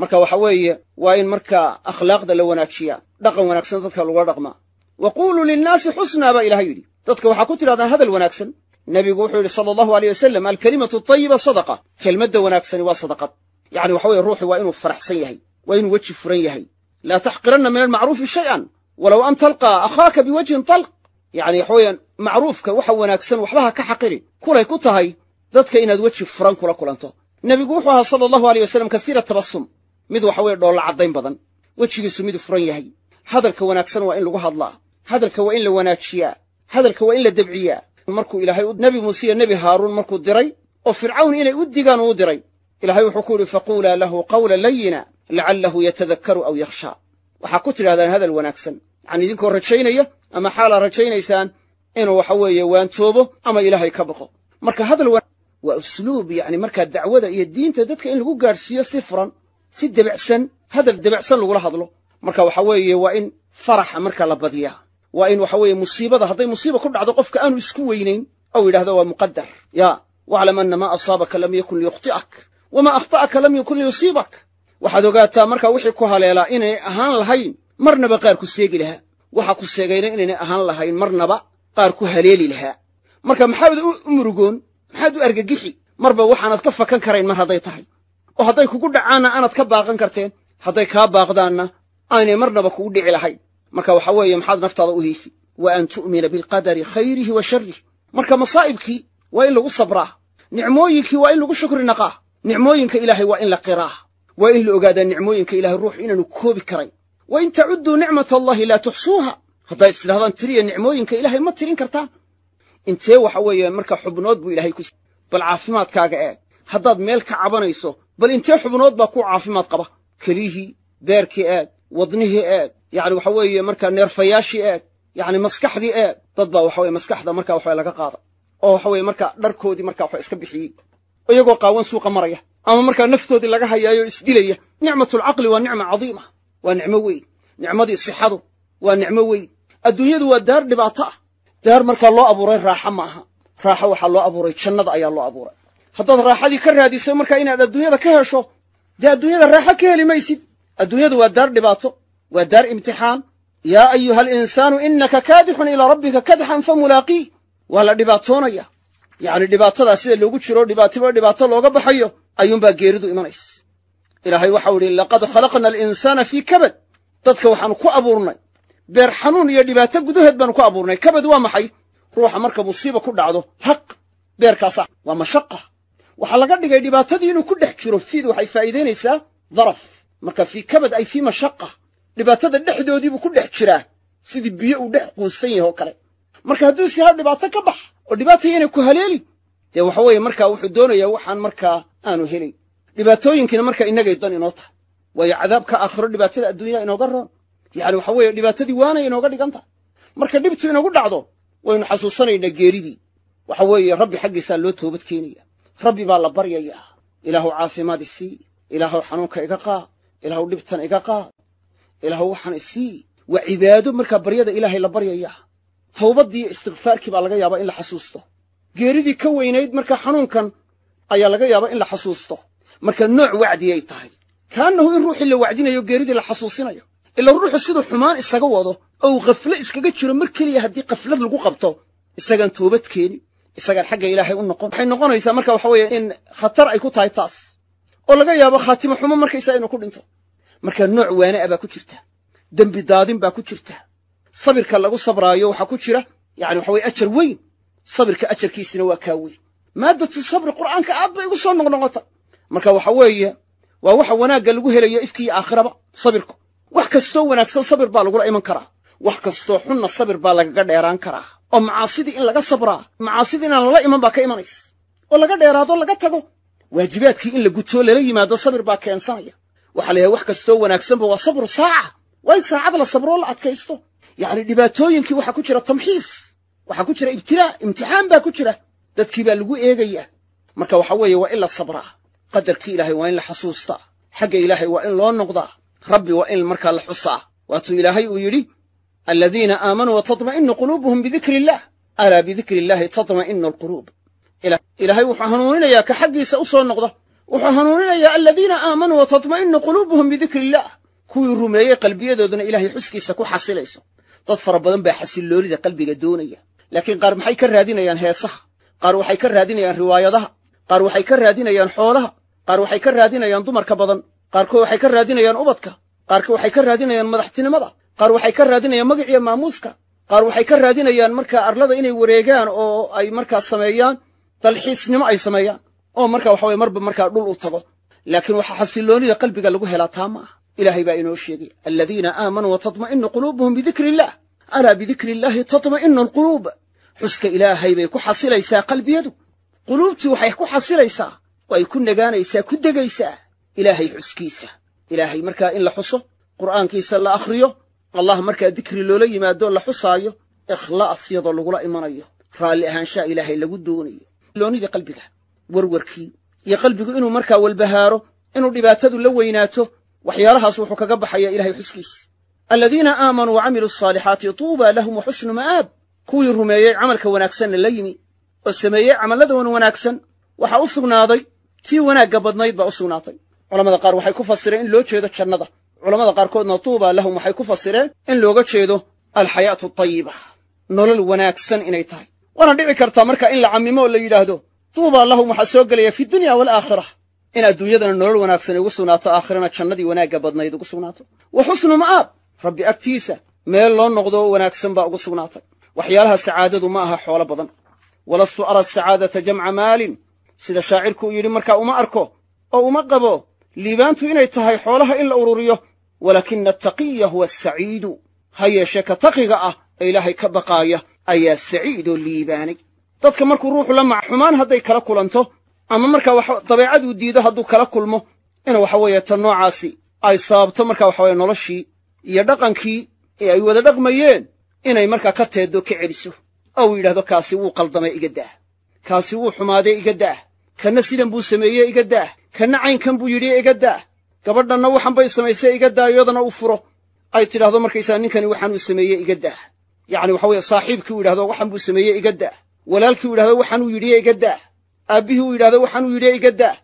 Marka waxa weeye waa in markaa akhlaaqda la wanaajiyaa dhaqan wanaagsan dadka lagula dhaqmaa. Wa quuluu linnaasi xusnaa baa ilahay yidhi. Dadka waxaa ku tidhahdaan hadal wanaagsan. Nebigu wuxuu yidhi sala allahu aleyh wasalam alkalimatu tayiba sadaqa. Kelmadda wanaagsani waa sadaqad. Yacni waxa weye ruuxu waa inuu faraxsan yahay waa inuu weji furan yahay laa taxqiranna min almacruufi shay'an walow an talqaa akhaaka biwajhin talq yacni waxa weeyaan macruufka waxa wanaagsan waxba ha ka xaqirin kulay ku tahay dadka inaad weji furan kula kulanto nebigu wuxuu ahaa sala allahu aleyh wasalam kasiira tabasum mid waxa weye dhoolla caddayn badan wejigiisu miduu furan yahay hadalka wanaagsan waa in lagu hadlaa hadalka waa in la wanaajiyaa hadalka waa in la debciyaa markuu ilaahay nebi muuse iyo nebi haaruun markuu diray oo fircawn inay u digaan uu diray ilaahay wuxuu ku yidhi faquulaa lahu qawla layina lacallahu yatadakkaru aw yakhshaa waxaa ku tidhahdaan hadal wanaagsan. Yacani idinkoo rajaynaya ama xaalaa rajaynaysaan inuu waxa weeye waantoobo ama ilaahay ka baqo marka hadal waa usluub yacni markaa dacwada iyo diinta dadka in lagu gaadhsiiyo si furan si debacsan hadal debacsan lagula hadlo. Marka waxa weeye waa in faraxa marka la badiyaa. Waa in waxa weeye musiibada hadday musiiba ku dhacdo qofka aanu isku weynayn ou yidhahdo waa muqadar yaa waclam anna maa asaabaka lam yakun liyukhti'ak wamaa akhta'aka lam yakun liyusiibak waxaad ogaataa marka wixii ku haleelaa inay ahaan lahayn marnaba qaar ku seegi lahaa. Waxa ku seegayna inaynay ahaan lahayn marnaba qaar ku haleeli lahaa. Marka maxaad u murugoon maxaad u argagixi marba waxaanad ka fakan karayn mar hadday tahay. Oo hadday kugu dhacaanna aanaad ka baaqan karteen hadday kaa baaqdaanna aynay marnaba kugu dhici lahayn. Marka waxa weeye maxaad naftaada u hiifi wa an tu'mina bilqadari khayrihi wa sharrih marka masaa'ibkii waa in lagu sabraa nicmooyinkii waa in lagu shukri naqaa nicmooyinka ilaahay waa in la qiraa waa in la ogaadaa nicmooyinka ilahay ruux inaanu koobi karayn wa in tacudduu nicmat allahi laa tuxsuuha. Hadday is tiriya nicmooyinka ilaahay ma tirin kartaan intee waxa weeye marka xubnood buu ilahay ku bal caafimaadkaaga eeg. Haddaad meel ka cabanayso bal intee xubnood baa kuu caafimaad qaba? Kelihii beerkii eeg wadnihii eeg yacni waxa weeye markaa neerfayaashii eeg yacni maskaxdii eeg. Dad baa waxa weye maskaxda marka waxawe laga qaada. Oo waxa weye markaa dharkoodii marka waxa iska bixiyey. Iyagoo qaawan suuqa maraya ama markaa naftoodii laga hayaayo isdilaya nicmatulcaqli waa nicma cadiima waa nicmo weyn. Nicmadii sixadu waa nicmo weyn. Adduunyadu waa daar dhibaato ah. Daar markaa loo abuuray raaxa ma aha. Raaxo waxaa loo abuuray jannada ayaa loo abuuray. Haddaad raaxadii ka raadiso markaa inaad adduunyada ka hesho dee adduunyada raaxo ka heli maysid. Adduunyadu waa daar dhibaato waa daar imtixaan. Yaa ayuha alinsaanu innaka kaadixun ilaa rabbika kadxan fa mulaaqiih waa la dhibaatoonaya. Yacni dhibaatadaa sida loogu jiro dhibaatiba dhibaato looga baxayo ayuunbaa geeridu imanaysa. Ilaahay waxau idhi laqad khalaqna alinsaana fii kabad. Dadka waxaanu ku abuurnay. Beer xanuun iyo dhibaato gudaheed baanu ku abuurnay. Kabad waa maxay? Ruuxa marka musiiba ku dhacdo haq beerkaasa waa mashaqa. Waxaa laga dhigay dhibaatadii inuu ku dhex jiro fiid waxay faa'iidaynaysaa daraf. Marka fii kabad ay fii mashaqa. Dhibaatada dhexdoodiibuu ku dhex jiraa. Sidii biyo uu dhex quusan yahay oo kale. Marka hadduu is yahaa dhibaato ka bax oo dhibaataya inay ku haleeli dee waxa weeye markaa wuxuu doonayaa waxaan markaa aanu helin. Dhibaatooyinkiina markaa innagay dan inoo tahay. Waayo cadaabka aakhiro dhibaatada adduunyada inooga roon. Yacni waxa weeye dhibaatadii waanay inooga dhigan tahay. Marka dhibtu inagu dhacdo waynu xasuusanaynaa geeridii. Waxa weeye rabbi xaggiisaa loo toobad keenaya. Rabbi baa la baryayaa. Ilaahu caafimaad isii ilaahuw xanuunka iga qaad ilaahuw dhibtan iga qaad ilaahuw waxaan isii waa cibaado markaa baryada ilaahay la baryaya towbaddii istikfaarkii baa laga yaabaa in la xasuusto geeridii ka weynayd markaa xanuunkan ayaa laga yaabaa in la xasuusto. Marka nooc wacdiyay tahay. Kaannahu in ruuxii la wacdinayo geeridii la xasuusinayo. Ila ruuxu siduu xumaan isaga wado ou khafle iskaga jiro mar keliya haddii khaflad lagu qabto isagaan toobad keenin isagaan xagga ilaahay u noqon. Waxay noqonaysaa marka waxa weeye in khatar ay ku tahay taas. Oo laga yaabo khaatimo xumo markaysaa inuu ku dhinto. Marka nooc waane a baa ku jirta. Dembi daadin baa ku jirta. Sabirka lagu sabraayo waxaa ku jira yani waxa weye ajar weyn sabirka ajarkiisina waa kaa weyn. Maaddatu sabri qur'aanka aad bay igu soo noqnoqota marka waxa weeye waa waxa wanaagga lagu helayo ifkiiyo aakhiraba sabirku. Wax kastoo wanaagsan sabir baa lagula iman karaa. Wax kastoo xunna sabir baa lagaga dheeraan karaa. Oo macaasidii in laga sabraa macaasidii inaan lala iman baa ka imanaysa. Oo laga dheeraado laga tago waajibaadkii in la gutoo lala yimaado sabir baa keensanaya waxaa la yahay wax kastoo wanaagsanba waa sabru saaca. Waa in saacad la sabroo la adkaysto. Yacni dhibaatooyinkii waxaa ku jira tamxiis waxaa ku jira ibtilaa imtixaan baa ku jira. Dadkii baa lagu eegayaa marka waxa weeye waa in la sabraa qadarkii ilaahay waa in la xasuustaa xagga ilaahay waa in loo noqdaa rabbi waa in markaa la xusaa waatuu ilaahay uu yidhi aladiina aamanuu watatma'inu quluubuhum bidikri illah alaa bidikri illaahi tatma'inu alquluub ilaahay wuxuu hanuuninayaa ka xaggiisa u soo noqda. Wuxuu hanuuninayaa aladiina aamanuu watatma'inu quluubuhum bidikri illah kuwii rumeeyey qalbiyadooduna ilaahay xuskiisa ku xasilayso dad fara badan baa xasilloonida qalbiga doonaya laakiin qaar maxay ka raadinayaan heesaha? Qaar waxay ka raadinayaan riwaayadaha. Qaar waxay ka raadinayaan xoolaha. Qaar waxay ka raadinayaan dumarka badan. Qaarkood waxay ka raadinayaan ubadka. Qaarkood waxay ka raadinayaan madaxtinimada. Qaar waxay ka raadinayaan magaciyo maamuuska. Qaar waxay ka raadinayaan markaa arlada inay wareegaan oo ay markaa sameeyaan dalxiisnimo ay sameeyaan. Oo marka waxa weye marba markaa dhul u tago. Laakiin waxaa xasilloonida qalbiga lagu helaa taa ma aha ilaahay baa inoo sheegay aladiina aamanuu watatma'inu quluubuhum bidikri illah alaa bidikri illaahi tatma'inu alquluub xuska ilaahay bay ku xasilaysaa qalbiyadu. Quluubtii waxay ku xasilaysaa. Oo ay ku nagaanaysaa ku degaysaa. Ilaahay xuskiisa. Ilaahay markaa in la xuso qur'aankiisa la akhriyo allah markaa dikri loola yimaado la xusaayo ikhlaas yadoo lagula imanayo. Raalli ahaanshaha ilaahay lagu doonayo. Loonidii qalbiga warwarkii iyo qalbigu inuu markaa walbahaaro inuu dhibaatadu la weynaato waxyaalahaas wuxuu kaga baxaya ilahay xuskiisa aladiina aamanuu wa camiluu asaalixaati tuuba lahum wa xusnu ma'aab. Kuwii rumeeyey camalka wanaagsanna la yimi oo sameeyey camalladan wanaagsan waxaa u sugnaaday tii wanaagga badnayd baa u sugnaatay. Culamada qaar waxay ku fasireen in loo jeedo jannada. Culamada qaarkoodna tuuba lahum waxay ku fasireen in looga jeedo alxayaatu atayiba nolol wanaagsan inay tahay. Waana dhici kartaa marka in la cammimo oo la yidhaahdo tuuba lahum waxaa soo gelaya fi dunya waalaakhira in adduunyadana nolol wanaagsan ugu sugnaato aakhirana jannadii wanaagga badnayd ugu sugnaato. Wa xusnu ma'aab rabbi agtiisa meel loo noqdo wanaagsan baa ugu sugnaatay. Waxyaalaha sacaadadu ma aha xoolo badan. Walastu ara asacaadata jamca maalin. Sida shaacirku uu yidhi markaa uma arko oo uma qabo liibaantu inay tahay xoolaha in la ururiyo. Walaakina ataqiya huwa asaciidu ha yeeshee ka taqiga ah ee ilaahay ka baqaaya ayaa saciidoo liibaanay. Dadka markuu ruuxu la maca xumaan hadday kala kulanto ama markaa wax dabeecaduu diido hadduu kala kulmo ina waxa weeye tan noocaasi ay sababto markaa waxa weye noloshii iyo dhaqankii ee ay wada dhaqmayeen inay markaa ka teeddo ka celiso. Oo uu yidhahdo kaasi wuu qaldamay iga daah. Kaasi wuu xumaadee iga daah. Kanna sidan buu sameeyey iga daah. Kanna caynkan buu yidhi iga daah. Gabadhanna waxan bay samaysay iga daah iyadana u furo. Ay tidhahdo markaysaa ninkani waxaanuu sameeyey iga daah. Yacni waxa weeye saaxiibkii u yidhahdo waxan buu sameeyey iga daah. Walaalkii u yidhahdo waxaanuu yidhiye iga daah. Aabbihii uu yidhahdo waxaanuu yidhiye iga daah.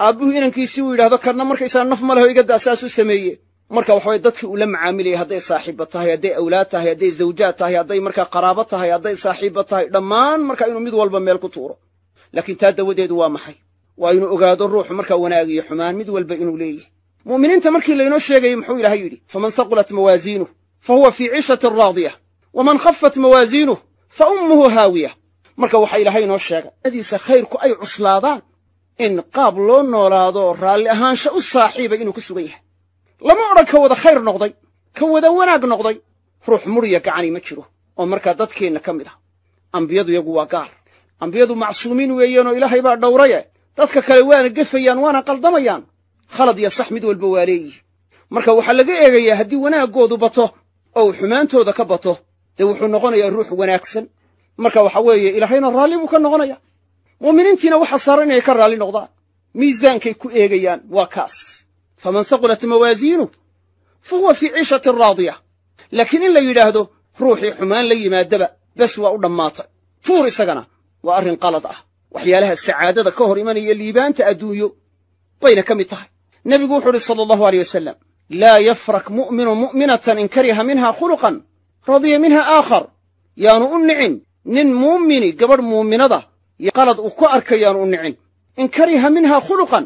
Aabbuhu inankiisii uu yidhahdo karna markaysaa naf ma leho iga daah saasuu sameeye marka waxaweye dadkii uu la macaamilayay hadday saaxiibba tahay hadday awlaad tahay hadday zawjaad tahay hadday markaa qaraabo tahay hadday saaxiibba tahay dhammaan marka inuu mid walba meel ku tuuro. Laakiin taa dawadeedu waa maxay? Waa inuu ogaado ruuxu markaa wanaag iyo xumaan mid walba inuu leeyahay. Mu'miniinta markii laynoo sheegayey muxuu ilaahay yidhi faman saqulat mawaaziinuh fa huwa fii ciishatin raadiya waman khafat mawaaziinuh fa ummuhu haawiya. Marka waxaa ilaahay inoo sheegay adiisa khayrku ay cuslaadaan. In qaab loo noolaado raalli ahaansho u saaxiibay inuu ku sugan yahay lama odhan ka wada khayr noqday ka wada wanaag noqday ruux murya gacani ma jiro oo markaa dadkeenna ka mid ah. Ambiyadu yagu waa gaar. Ambiyadu macsuumiin weeyeenoo ilaahay baa dhowraye. Dadka kale waana gefayaan waana qaldamayaan khalad iyo sax mid walba waa leeyihi marka waxaa laga eegayaa haddii wanaaggoodu bato oo uu xumaantooda ka bato dee wuxuu noqonayaa ruux wanaagsan. Marka waxa weeye ilaahayna raalli buu ka noqonaya mu'miniintiina waxaa saaran inay ka raalli noqdaan. Miisaankay ku eegayaan waa kaas faman saqulat mawaasiinuh fa huwa fii ciishatin raadiya laakiin in la yidhaahdo ruuxii xumaan la yimaadaba bes waa u dhammaatay tuur isagana waa arrin qalad ah waxyaalaha sacaadada ka hor imanaya liibaanta adduunyo bayna ka mid tahay nebigu wuxuu uhi sala allahu aleyh wasalam laa yafrak mu'minu mu'minatan in kariha minha khuluqan radiya minha aakhar yaanu u nicin nin muumini gabadh muuminada qalad uu ku arkay yaanu u nicin in minha khuluqan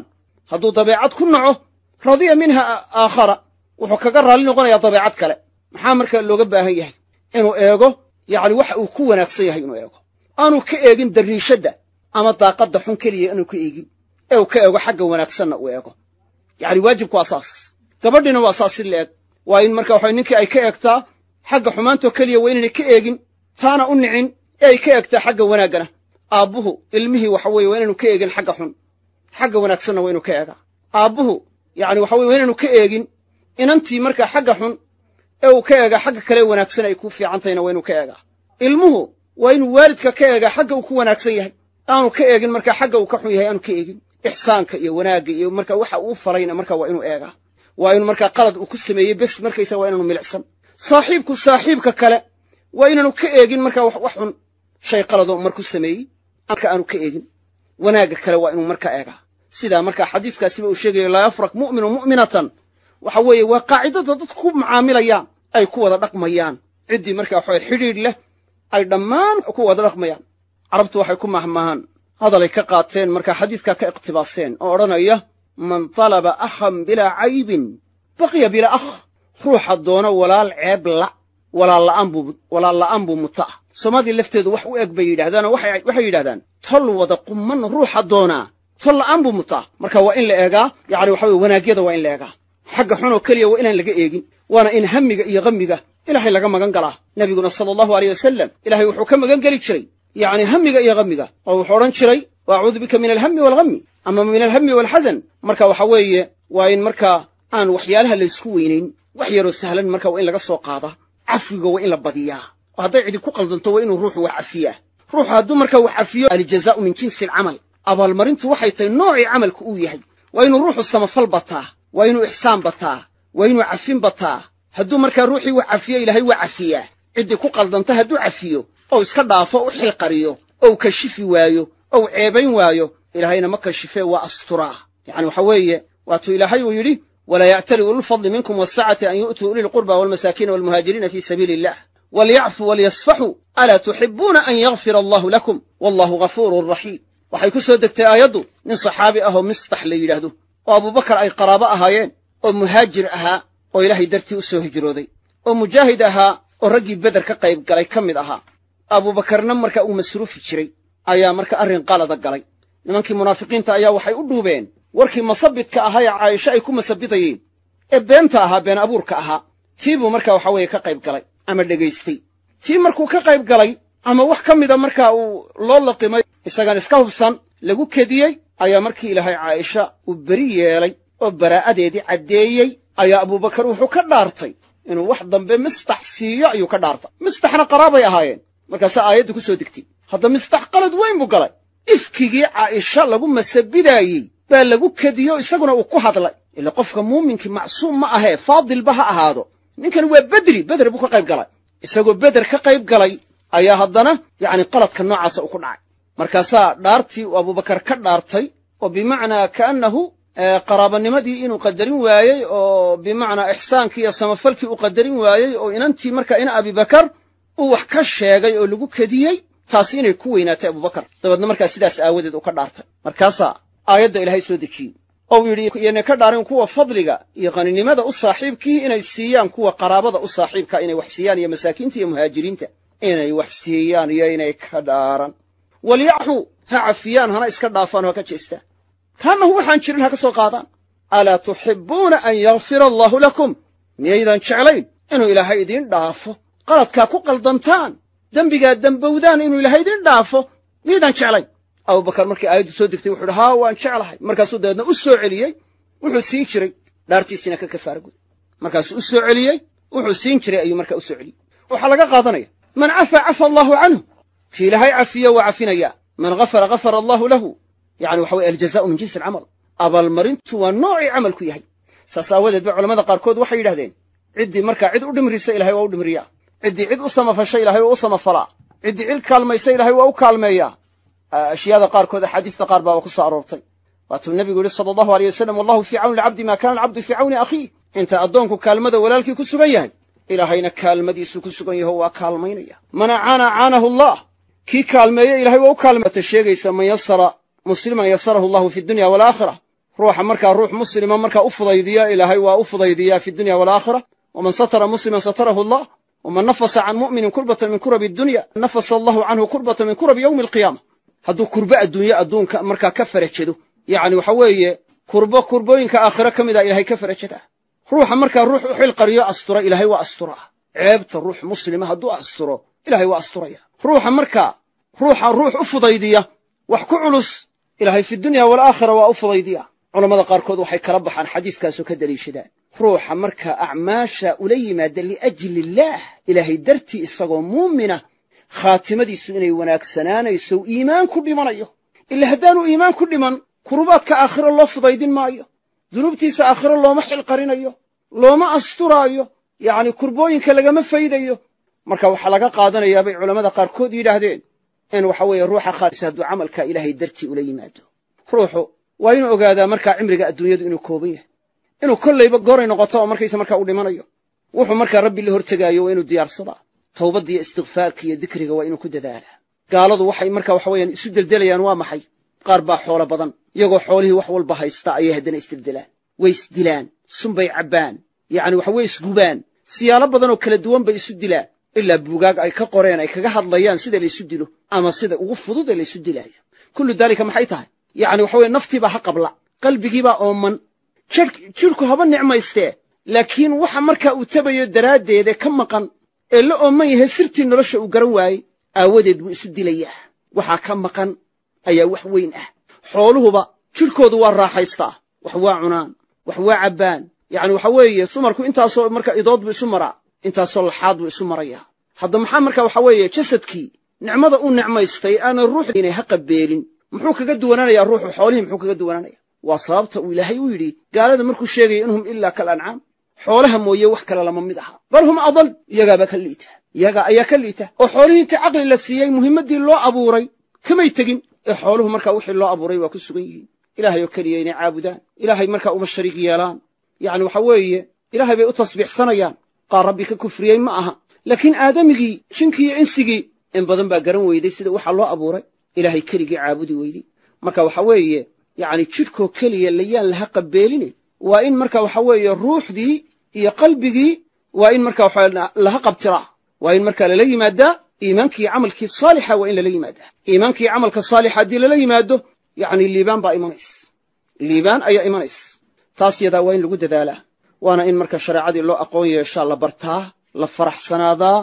hadduu dabeecad ku naco radiya minha aakhara wuxuu kaga raalli noqonayaa dabeecad kale. Maxaa markaa looga baahan yahay? Inuu eego yacni waxa uu ku wanaagsan yahay inuu eego. Aanu ka eegin dariishadda ama daaqadda xun keliya inuu ka eegin. Ee uu ka eego xagga wanaagsanna uu eego. Yacni waajibku waa saas. Gabadhiina waa saas si la eg waa in marka waxa ninkii ay ka eegtaa xagga xumaantoo keliya waa inaynay ka eegin. Taana u nicin ee ay ka eegtaa xagga wanaaggana. Aabbuhu ilmihii waxa weeye waa inaanu ka eegin xagga xun. Xagga wanaagsanna waa inuu ka eegaa. Aabbuhu yacni waxa weye waa inaanu ka eegin inantii markaa xagga xun ee uu ka eegaa xagga kale wanaagsan ay ku fiicantahayna waa inuu ka eegaa. Ilmuhu waa inuu waalidka ka eegaa xagga uu ku wanaagsan yahay. Aanu ka eegin markaa xagga uu ka xun yahay aanu ka eegin. Ixsaanka iyo wanaagga iyo marka waxa uu falayna marka waa inuu eegaa. Waa inuu markaa qalad uu ku sameeyey bes markaysa waa inaanu milicsan. Saaxiibku saaxiibka kale waa inaanu ka eegin markaa wax xun. Shay qaladoo marku sameeyey marka aanu ka eegin. Wanaagga kale waa inuu markaa eegaa sidaa markaa xadiiskaasiba uu sheegaya laa yafraq mu'minu mu'minatan. Waxa weeye waa qaacidada dadku ku mucaamilayaan ay ku wada dhaqmayaan. Ciddii markaa waxawe xidhiidh leh ay dhammaan ku wada dhaqmayaan. Carabtu waxay ku mahmahaan hadalay ka qaateen markaa xadiiskaa ka iqtibaaseen oo odhanaya man talaba akhan bilaa caybin baqiya bilaa akh ruuxa doona walaal ceeb la walaal la'aan buu muta ah soomaalii lafteedu wax u eg bay yidhahdaanoo waxay yidhahdaan tol wada qumman ruuxa doonaa tol la'aan buu mutaa. Marka waa in la eegaa yacni waxa weye wanaagyada waa in la eegaa. Xagga xunoo keliya waa inaan laga eegin. Waana in hamiga iyo hammiga ilaahay laga magan galaa. Nebiguna sala allahu aleyh wasalam ilahay wuxuu ka magan geli jiray. Yacni hamiga iyo hammiga oo wuxuu odhan jiray wa acuudu bika min alhammi waalhammi ama min alhammi waalxasan marka waxa weeye waa in markaa aan waxyaalaha laysku weynayn wax yaroo sahlan marka waa in laga soo qaadaa cafwiga waa in la badiyaa. Oo hadday cidi ku qaldanto waa inuu ruuxu wax cafiyaa. Ruuxu hadduu markaa wax cafiyo aljazaa'u min jinsi alcamal abaalmarintu waxay tahay noocii camalku uu yahay. Waa inuu ruuxu samafal bataa waa inuu ixsaan bataa waa inuu cafin bataa. Hadduu markaa ruuxii wax cafiyo ilaahay waa cafiyaa. Ciddii ku qaldanta hadduu cafiyo ou iska dhaafo u xilqariyo ou kashifi waayo ou ceebayn waayo ilaahayna ma kashifee waa asturaa. Yacani waxa weeye waatuu ilaahay uu yidhi walaa yactali ululfadli minkum waasacati an yu'tuu uli lqurba walmasaakiina walmuhaajiriina fii sabiili illah walyacfuu walyasfaxuu alaa tuxibuuna an yakfira allahu lakum wallahu ghafuurun raxiim waxay ku soo degtay aayaddu. Nin saxaabi ahoo mistax la yidhaahdo oo abubakar ay qaraabo ahaayeen oo muhaajir ahaa oo ilaahay dartii u soo hijrooday oo mujaahid ahaa oo raggii beder ka qayb galay ka mid ahaa. Abuubakarna marka uu masruufi jiray ayaa marka arrin qalada galay. Nimankii munaafiqiinta ayaa waxay u dhuubeen warkii masabidka ahaa ee caaisho ay ku masabidayeen ee beenta ahaa been abuurka ahaa. Tii buu marka waxa weeye ka qayb galay ama dhegaystay tii markuu ka qayb galay ama wax ka mida marka uu loo laqimay isagaan iska hubsan lagu kediyey ayaa markii ilaahay caaisha uu beri yeelay oo baraa'adeedii caddeeyey ayaa abuubakar wuxuu ka dhaartay. Inuu wax dambe mistax siiyo ayuu ka dhaartay. Mistaxna qaraabay ahaayeen. Markaasaa aayadda ku soo degtay. Hadda mistax qalad weyn buu galay. Ifkigii caaisha lagu masabidaayey baa lagu kediyo isaguna uu ku hadlay. Ila qofka muuminkii macsuum ma ahee faadilba ha ahaado. Ninkani waa bedri beder buu ka qayb galay. Isagoo beder ka qayb galay ayaa haddana yacni qaladka noocaasa uu ku dhacay markaasaa dhaartii uu abubakar ka dhaartay oo bimacnaa kaannahu qaraabanimadii inuu qadarin waayey oo bimacnaa ixsaankii iyo samafalkii uu qadarin waayey oo inantii markaa ina abibakar uu wax ka sheegay oo lagu kediyey taasi inay ku weynaatay abubakar dabeedna markaa sidaas aawadeed uu ka dhaartay. Markaasaa aayadda ilaahay soo dejiyey ou yidhi yanay ka dhaarin kuwa fadliga iyo qaninimada u saaxiibkii inay siiyaan kuwa qaraabada u saaxiibka inay wax siiyaan iyo masaakiinta iyo muhaajiriinta inay wax siiyaan iyo inay ka dhaaran walyaxuu ha cafiyaan hana iska dhaafaan oo ka jeestaan kaannahu waxaan jirin ha ka soo qaadaan. Alaa tuxibbuuna an yakfira allaahu lakum? Miyaydan jeclayn inuu ilaahay idiin dhaafo. Qaladkaa ku qaldantaan dembigaa dembowdaan inuu ilaahay idiin dhaafo miyaydan jeclayn. Abubakar markii aayaddu soo degtay wuxu uhi haa waan jeclahay. Markaasuu dabeedna u soo celiyey wuxuu siin jiray dhaartiisiina ka kafaara guday markaasuu u soo celiyey wuxuu siin jiray ayuu markaa u soo celiyey. Waxaa laga qaadanaya man cafaa cafa allaahu canhu kii ilaahay cafiyo waa cafinayaa man ghafara ghafara allaahu lahu. Yacni waxa weye aljazaa'u min jinsi alcamal. Abaalmarintu waa noocii camalku yahay. Saas aawadeed ba culamada qaarkood waxay yidhahdeen ciddii markaa cid u dhimrisa ilahay waa u dhimriyaa. Ciddii cid u samafasha ilahay waa u samafalaa. Ciddii cid kaalmaysa ilahay waa u kaalmeeyaa. Ashyaada qaarkood axaadiista qaar baaba ku soo aroortay. Waatuu nebigu yihi sala allahu aleyh wasalam wallahu fii cawni alcabdi maa kana alcabdu fii cawni akhiih. Inta addoonku kaalmada walaalkii ku sugan yahay ilaahayna kaalmadiisuu ku sugan yaho waa kaalmaynaya. Man acaana acaanahu allah kii kaalmeeye ilahay waa u kaalmata sheegaysa man yasara musliman yasarahu allahu fi dunya walaakhira ruuxa markaa ruux muslima markaa u fudaydiya ilaahay waa u fudaydiyaa fi dunya walaakhira waman satara musliman satarahu allah waman nafasa can mu'minin kurbatan min kurabi dunya nafasa allahu canhu kurbatan min kurabi yowmi alqiyaama hadduu kurbo adduunye adduunka markaa ka farajedo yacni waxa weeye kurbo kurbooyinka aakhiro ka mida ilahay ka farajadaa ruuxa markaa ruux u xilqariyo astura ilaahay waa asturaa ceebta ruux muslima hadduu asturo ilahay waa asturaya ruuxa markaa ruuxa ruux u fudaydiya wax ku culus ilaahay fi dunya walaakhira waa u fudaydiya. Culammada qaarkood waxay kala baxaan xadiiskaasoo ka daliishadaan ruuxa markaa acmaasha ula yimaada liajli illaah ilaahay dartii isagoo muumina khaatimadiisu inay wanaagsanaanayso iimaan ku dhimanayo. Ila haddaanu iimaan ku dhiman kurubaadka aakhiro loo fudaydin maayo. Dunuubtiisa aakhiro looma xilqarinayo looma asturaayo yacni kurbooyinka lagama faydayo marka waxaa laga qaadanayaa bay culammada qaarkood yidhaahdeen in waxa weeye ruuxa khaatisa hadduu camalka ilaahay dartii ula yimaado. Ruuxu waa inuu ogaadaa markaa cimriga adduunyadu inuu kooban yahay. Inuu kollayba gooray noqoto oo markaysa markaa u dhimanayo. Wuxuu markaa rabbi la hortegaayo waa inuu diyaarsadaa towbadda iyo istikfaarka iyo dikriga waa inuu ku dadaalaa. Gaaladu waxay markaa waxa weeyaan isu deldelayaan waa maxay? Qaar baa xoolo badan iyagoo xoolihii wax walba haysta ayay haddana isdeldelaan way isdilaan sunbay cabbaan yacni waxa weye isgubaan. Siyaalo badanoo kala duwan bay isu dilaan ilaa buugaag ay ka qoreen ay kaga hadlayaan sida laysu dilo ama sida ugu fudud ee laysu dilaayo kullu daalika maxay tahay? Yacni waxa weye naftiibaa ha qabla qalbigiibaa ooman. Jidhku haba nicmaystee laakiin waxa markaa uu tabayo daraaddeede ka maqan ee la ooman yahay sirtii nolosha uu garan waayey aawadeed buu isu dilayaa. Waxaa ka maqan ayaa wax weyn ah. Xooluhuba jidhkoodu waa raaxaystaa. Wax waa cunaan wax waa cabbaan. Yacni waxa weeye sumarku intaasoo marka idood buu isu maraa intaasoo laxaad buu isu marayaa hadda maxaa marka waxa weeye jasadkii nicmada u nicmaystay aanan ruuxdiinay ha qabeelin. Muxuu kaga duwananayaa ruuxu xoolihii muxuu kaga duwananaya waa sababta uu ilaahay u yidhi gaalada markuu sheegaya inhum ilaa kal ancaam xoolaha mooye wax kale lama mid aha. Bal hum adal iyagaaba ka liita. Iyagaa ayaa ka liita. Oo xoolihii intii caqli la siiyey muhimmaddii loo abuuray kamay tegin. Ee xooluhu markaa wixii loo abuuray waa ku sugan yihiin. Ilaahay oo keliya inay caabudaan. Ilaahay markaa uma shariig yeelaan. Yacni waxa weeye ilaahay bay u tasbiixsanayaan. Qaar rabbi ka kufriyey ma aha laakiin aadamigii jinkii iyo insigii in badan baa garan weyday sida waxaa loo abuuray. Ilaahay keligii caabudi weydey marka waxa weeye yacni jidhkoo keliya layaan laha qabeeline waa in marka waxa weeye ruuxdii iyo qalbigii waa in marka waxa laha qabtiraa waa in markaa lala yimaadaa iimaankii camalkii saalixa waa in lala yimaadaa iimaankii camalka saalixa haddii lala yimaado yacni liibaan baa imanays. Liibaan ayaa imanays. Taas yadaa waa in lagu dadaalaa waana in marka shareecadii loo aqoon yeeshaa la bartaa la faraxsanaadaa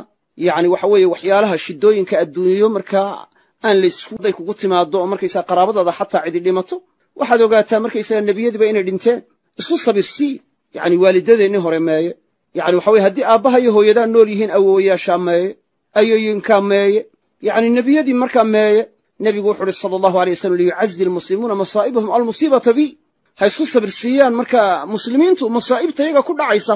yacni waxa weeye waxyaalaha shidooyinka adduunyo markaa aan layskuday kugu timaado oo markaysaa qaraabadaada xataa cidi dhimato waxaad ogaataa markaysaga nebiyadiiba inay dhinteen. Isku sabirsii yacni waalidadeennii hore meeye. Yacni waxa weye haddii aabbaha iyo hooyadaa nool yihiin awowayaashaa meeye ayoyinkaa meeye yacni nebiyadii markaa meeye nebigu wuxu uhi sala allahu alay wasalam liyucazi almuslimuuna masaa'ibahum almusiibata bi. Ha isku sabirsiiyaan markaa muslimiintu masaa'ibta iyaga ku dhacaysa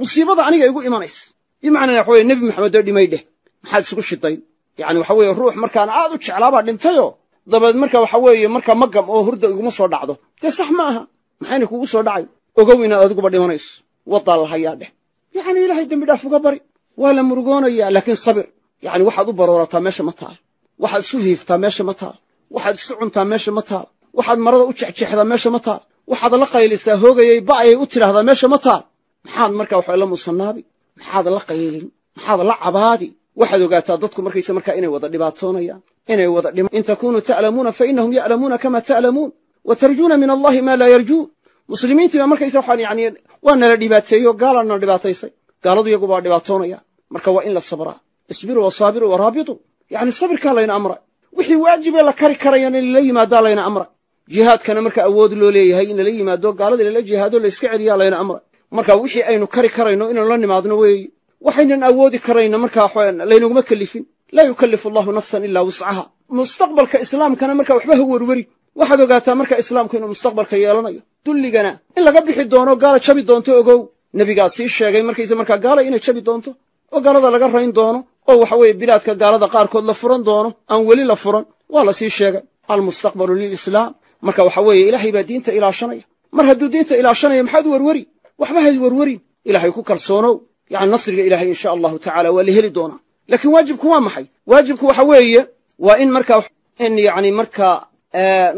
musiibada aniga igu imanaysa bimacnaa waxa weye nebi maxamed oo dhimay dheh. Maxaad isugu shidayn yacni waxa weeye ruux markaan aad u jeclaabaa dhintayoo dabeed marka waxa weeye markaa magam oo hurda iguma soo dhacdo. Dee sax ma aha. Maxayna kugu soo dhacay? Ogow inaad adiguba dhimanayso. Wadaa la hayaa dheh. Yacni ilaahay dembi dhaaf uga bari. Waa la murugoonayaa laakiin sabir. Yacni waxaad u baroorataa meesha ma taal. Waxaad isu hiiftaa meesha ma taal. Waxaad isu cuntaa meesha ma taal. Waxaad marada u jexjeexdaa meesha ma taal. Waxaad la qaylisaa hoogayay ba'ayay u tidhaahdaa meesha ma taal. Maxaad markaa waxa la musanaabi maxaad la qaylin? Maxaad la cabaadi? Waxaad ogaataa dadku markaysa markaa inay wada dhibaatoonayaan inay wada in takunuu ta'lamuuna fa innahum ya'lamuuna kama ta'lamuun wa tarjuuna min allahi maa laa yarjuun. Muslimiintiiba markaysa yani waa nala dhibaateeyo gaalaa nala dhibaataysay. Gaaladu iyagu baa dhibaatoonaya marka waa in la sabraa. Isbiruu wasaabiru waraabituu yacni sabirkaa layna amra. Wixii waajibee la kari karayana in lala yimaadaa layna amra. Jihaadkana marka awood loo leeyahay in lala yimaado gaalada lala jihaado layska celiyaa layna amra marka wixii aynu kari karayno inaynu la nimaadno weeye waxaynan awoodi karayna markaa laynaguma kelifin laa yukallifu allahu nafsan ilaa wuscaha mustaqbalka islaamkana markaa waxba ha werweri waxaad ogaataa marka islaamku inuu mustaqbalka yeelanayo. Dulligana in laga bixi doono gaala jabi doonto ogow. Nebigaa sii sheegay markayse markaa gaala inay jabi doonto. Oo gaalada laga rayn doono oo waxa weeye bilaadka gaalada qaarkood la furan doono aan weli la furan waa la sii sheegay. Almustaqbalu lilislaam. Marka waxa weeye ilaahay baa diinta ilaashanaya. Mar hadduu diinta ilaashanayo maxaad werweri waxba hayd werwerin ilaahay ku kalsoonow. Yacni nasriga ilaahay insha allahu tacala waa la heli doonaa. Laakiin waajibku waa maxay? Waajibku waxa weeye waa in markaa in yacni markaa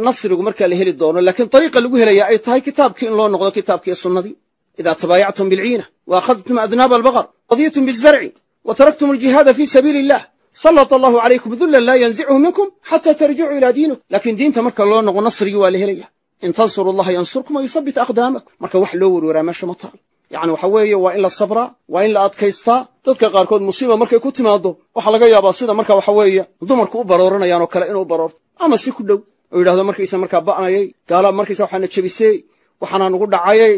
nasrigu markaa la heli doono. Laakiin dariiqa lagu helaya ay tahay kitaabkii in loo noqdo kitaabkiiyo sunnadii. Idaa tabaayactum bilciina wa akhadtum adnaaba albaqar radiyatum bizarci wa taraktum aljihaada fii sabiili illah salata allahu calaykum dullan laa yanzichu minkum xataa tarjicuu ilaa diinikum. Laakiin diinta marka loo noqo nasrigii waa la helaya in tansuru allaha yansurkum wa yusabit aqdaamakum marka wax loo werweraa meesha ma taalo yacni waxa weeye waa in la sabraa waa in la adkaystaa. Dadka qaarkood musiiba markay ku timaado waxaa laga yaabaa sida marka waxa weeye dumarku u barooranayaan oo kale inuu baroorto. Ama si ku dhow oo yidhahdo markaysa markaa ba'nayay gaala markaysa waxaana jebisey waxaana nugu dhacayay.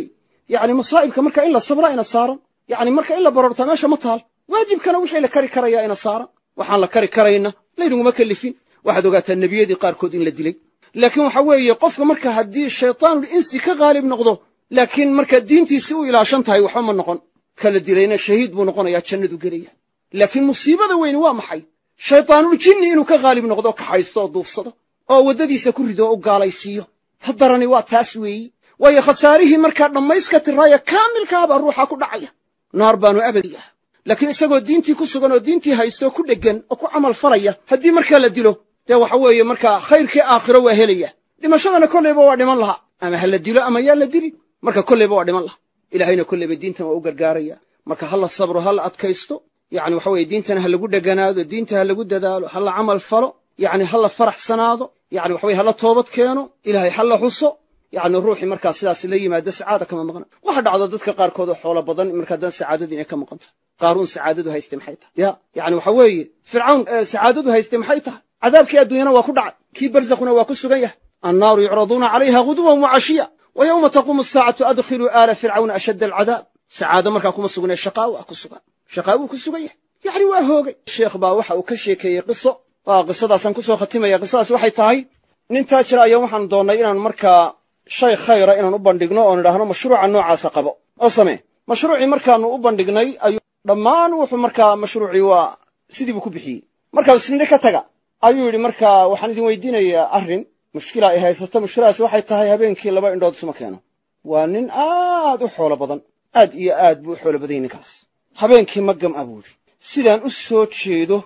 Yacni masaa'ibka marka in la sabraa ina saaran yacni marka in la baroortaa meesha ma taal. Waajibkana wixii la kari karayaa ina saaran waxaan la kari karayna laynuguma kellifin waxaad ogaataa nebiyadii qaarkood in la dilay laakiin waxa weeye qofka marka haddii shaytaanul insi ka qaalib noqdo laakiin marka diintiisii u ilaashan tahay waxba ma noqon. Kala dilayna shahiid buu noqonayaa jannadu gelaya. Laakiin musiibada weyni waa maxay? Shaytaanul jinni inuu ka qaalib noqdo kaxaysto oo duufsado oo waddadiisa ku rido u gaalaysiiyo ta darani waa taas weeyi. Waayo khasaarihii markaa dhammayska tiraaya kaamilkaabaa ruuxa ku dhacaya. Naar baanu abadi ah laakiin isagoo diintii ku sugan oo diintii haysto ku dheggan oo ku camal falaya haddii markaa la dilo dee waxa weeye markaa khayrkii aakhiro waa helaya. Dhimashadana kollayba waa dhiman laha ama ha la dilo ama yaa la dilin. Marka kollayba waa dhiman laha ilaahayna kollayba diintan waa u gargaaraya. Marka ha la sabro ha la adkaysto yacni waxa weye diintana ha lagu dheganaado diinta ha lagu dadaalo ha la camal falo yacni ha la faraxsanaado yacni waxa weye ha la toobad keeno ilaahay ha la xuso yacni ruuxii markaa sidaas la yimaado sacaada kama maqna. Waxa dhacdo dadka qaarkood oo xoolo badan markaa dan sacaadadii inay ka maqan tahay. Qaaruun sacaadadu hayste maxay tahay? Ya yacni waxa weeye fircawn sacaadadu hayste maxay tahay cadaabkii adduunyana waa ku dhacay kii barzakhuna waa ku sugan yahay annaaru yucraduuna calayha guduwan wa cashiya. Wa yowma taquumu asaacatu adkhiluu aala fircawna ashadda alcadaab. Sacaado markaa kuma sugnee shaqaawa ku sugan. Shaqaawuu ku sugan yahay yacni waa hoogay. Sheekh baa waxa uu ka sheekeeyey qiso. Waa qisadaasaan ku soo khatimaya. Qisadaas waxay tahay nin taajira ayaa waxaan doonnay inaan markaa shay khayra inaan u bandhigno oon idhaahno mashruuca noocaasa qabo. Oo samee mashruucii markaannu u bandhignay ayuu dhammaan wuxuu markaa ku ayuu yidhi markaa waxaan idin weydiinayaa arrin. Mushkila ay haysato mushkiladaas waxay tahay habeenkii laba indhood isuma keeno. Waa nin aad u xoolo badan. Aad iyo aad buu u xoolo badan yahy ninkaas. Habeenkii ma gam a buu yidhi. Sidaan u soo jeedo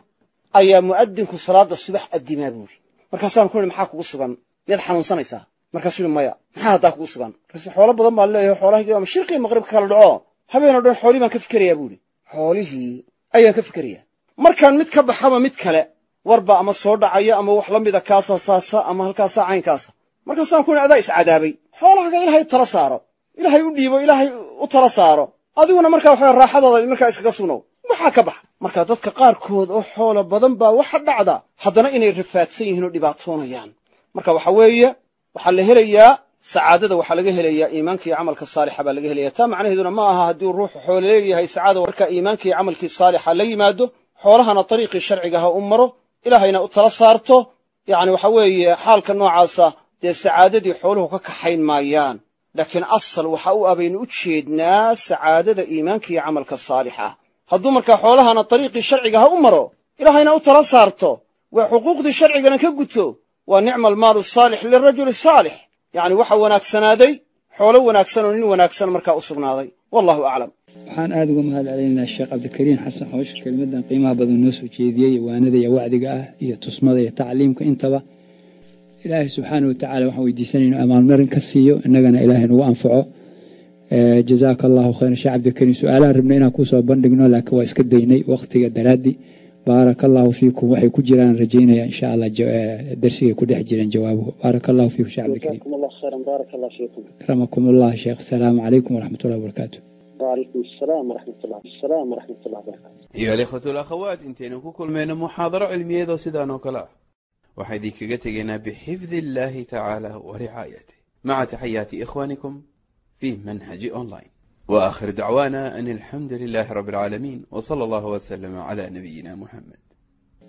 ayaa mu'adinku salaadda subax addimaa buu yidhi. Markaasaan ku idhi maxaa kugu sugan? Miyaad xanuunsanaysaa? Markaasuu yidhi maya maxaa haddaa kugu sugan? Markaasu xoolo badan baan leeyahay xoolahaygi baa mashriqii maqribka kala dhaco. Habeenoo dhan xoolihii baan ka fikerayaa buu yidhi. Xoolihii? Ayaan ka fikerayaa markaan mid ka baxaba mid kale warba ama soo dhacaya ama wax la mida kaasa saasa ama halkaasaa caynkaasa. Markaasaan ku idhi adaa iscadaabay xoolahaga ilaahay tala saaro. Ilaahay u dhiibo ilaahay u tala saaro. Adiguna markaa waxaa raaxadaada markaa iskaga sugnow waxaa ka baxa marka dadka qaarkood oo xoolo badan baa waxa dhacda haddana inay rafaadsan yihiin oo dhibaatoonayaan. Marka waxa weeye waxaa la helayaa sacaadada waxaa laga helayaa iimaanka iyo camalka saalixa baa laga helaya taa macnaheeduna ma aha haddii ruuxu xoolo leeyahay sacaada marka iimaanka iyo camalkii saalixa la yimaado xoolahana dariiqii sharciga ha u maro ilaahayna u tala saarto yacni waxa weeye xaalka noocaasa dee sacaadadii xooluhu ka kaxayn maayaan. Laakiin asal waxa u abaynu u jeednaa sacaadada iimaanka iyo camalka saalixa. Hadduu markaa xoolahana dariiqii sharciga ha u maro ilaahayna u tala saarto waa xuquuqdii sharcigana ka guto waa nicma almaalu saalix lirajuli saalix. Yacni waxa wanaagsanaaday xoolo wanaagsan oo nin wanaagsan markaa u sugnaaday. Wallahu aclam waxaan aada uga mahad celinaynaa sheekh cabdikariin xasan xoosh kelimadan qiimaha badan noo soo jeediyey waanada iyo wacdiga ah iyo tusmada iyo tacliimka intaba. Ilaahay subxaana watacaala waxaan weydiisanayna amaalmarin ka siiyo innagana ilaahay nagu anfaco. Jazaaka allahu khayran. Sheekh cabdikariin su'aalaha rabna inaan ku soo bandhigno laakiin waa iska daynay wakhtiga daraaddi. Baaraka allahu fiikum. Waxay ku jiraan rajaynaya insha allah darsigay ku dhex jireen jawaabuhu. Baaraka allahu fiikum. Sheekh. Cabdikariim akramakum allah sheekh asalaamu calaykum waraxmat ullahi wabarakaatu وعليكم السلام ورحمة الله السلام ورحمة الله وبركاته أيها الإخوة والأخوات انتين كل من محاضرة علمية دو سيدان وكلا وحيدي كغتغينا بحفظ الله تعالى ورعايته مع تحيات إخوانكم في منهج أونلاين وآخر دعوانا أن الحمد لله رب العالمين وصلى الله وسلم على نبينا محمد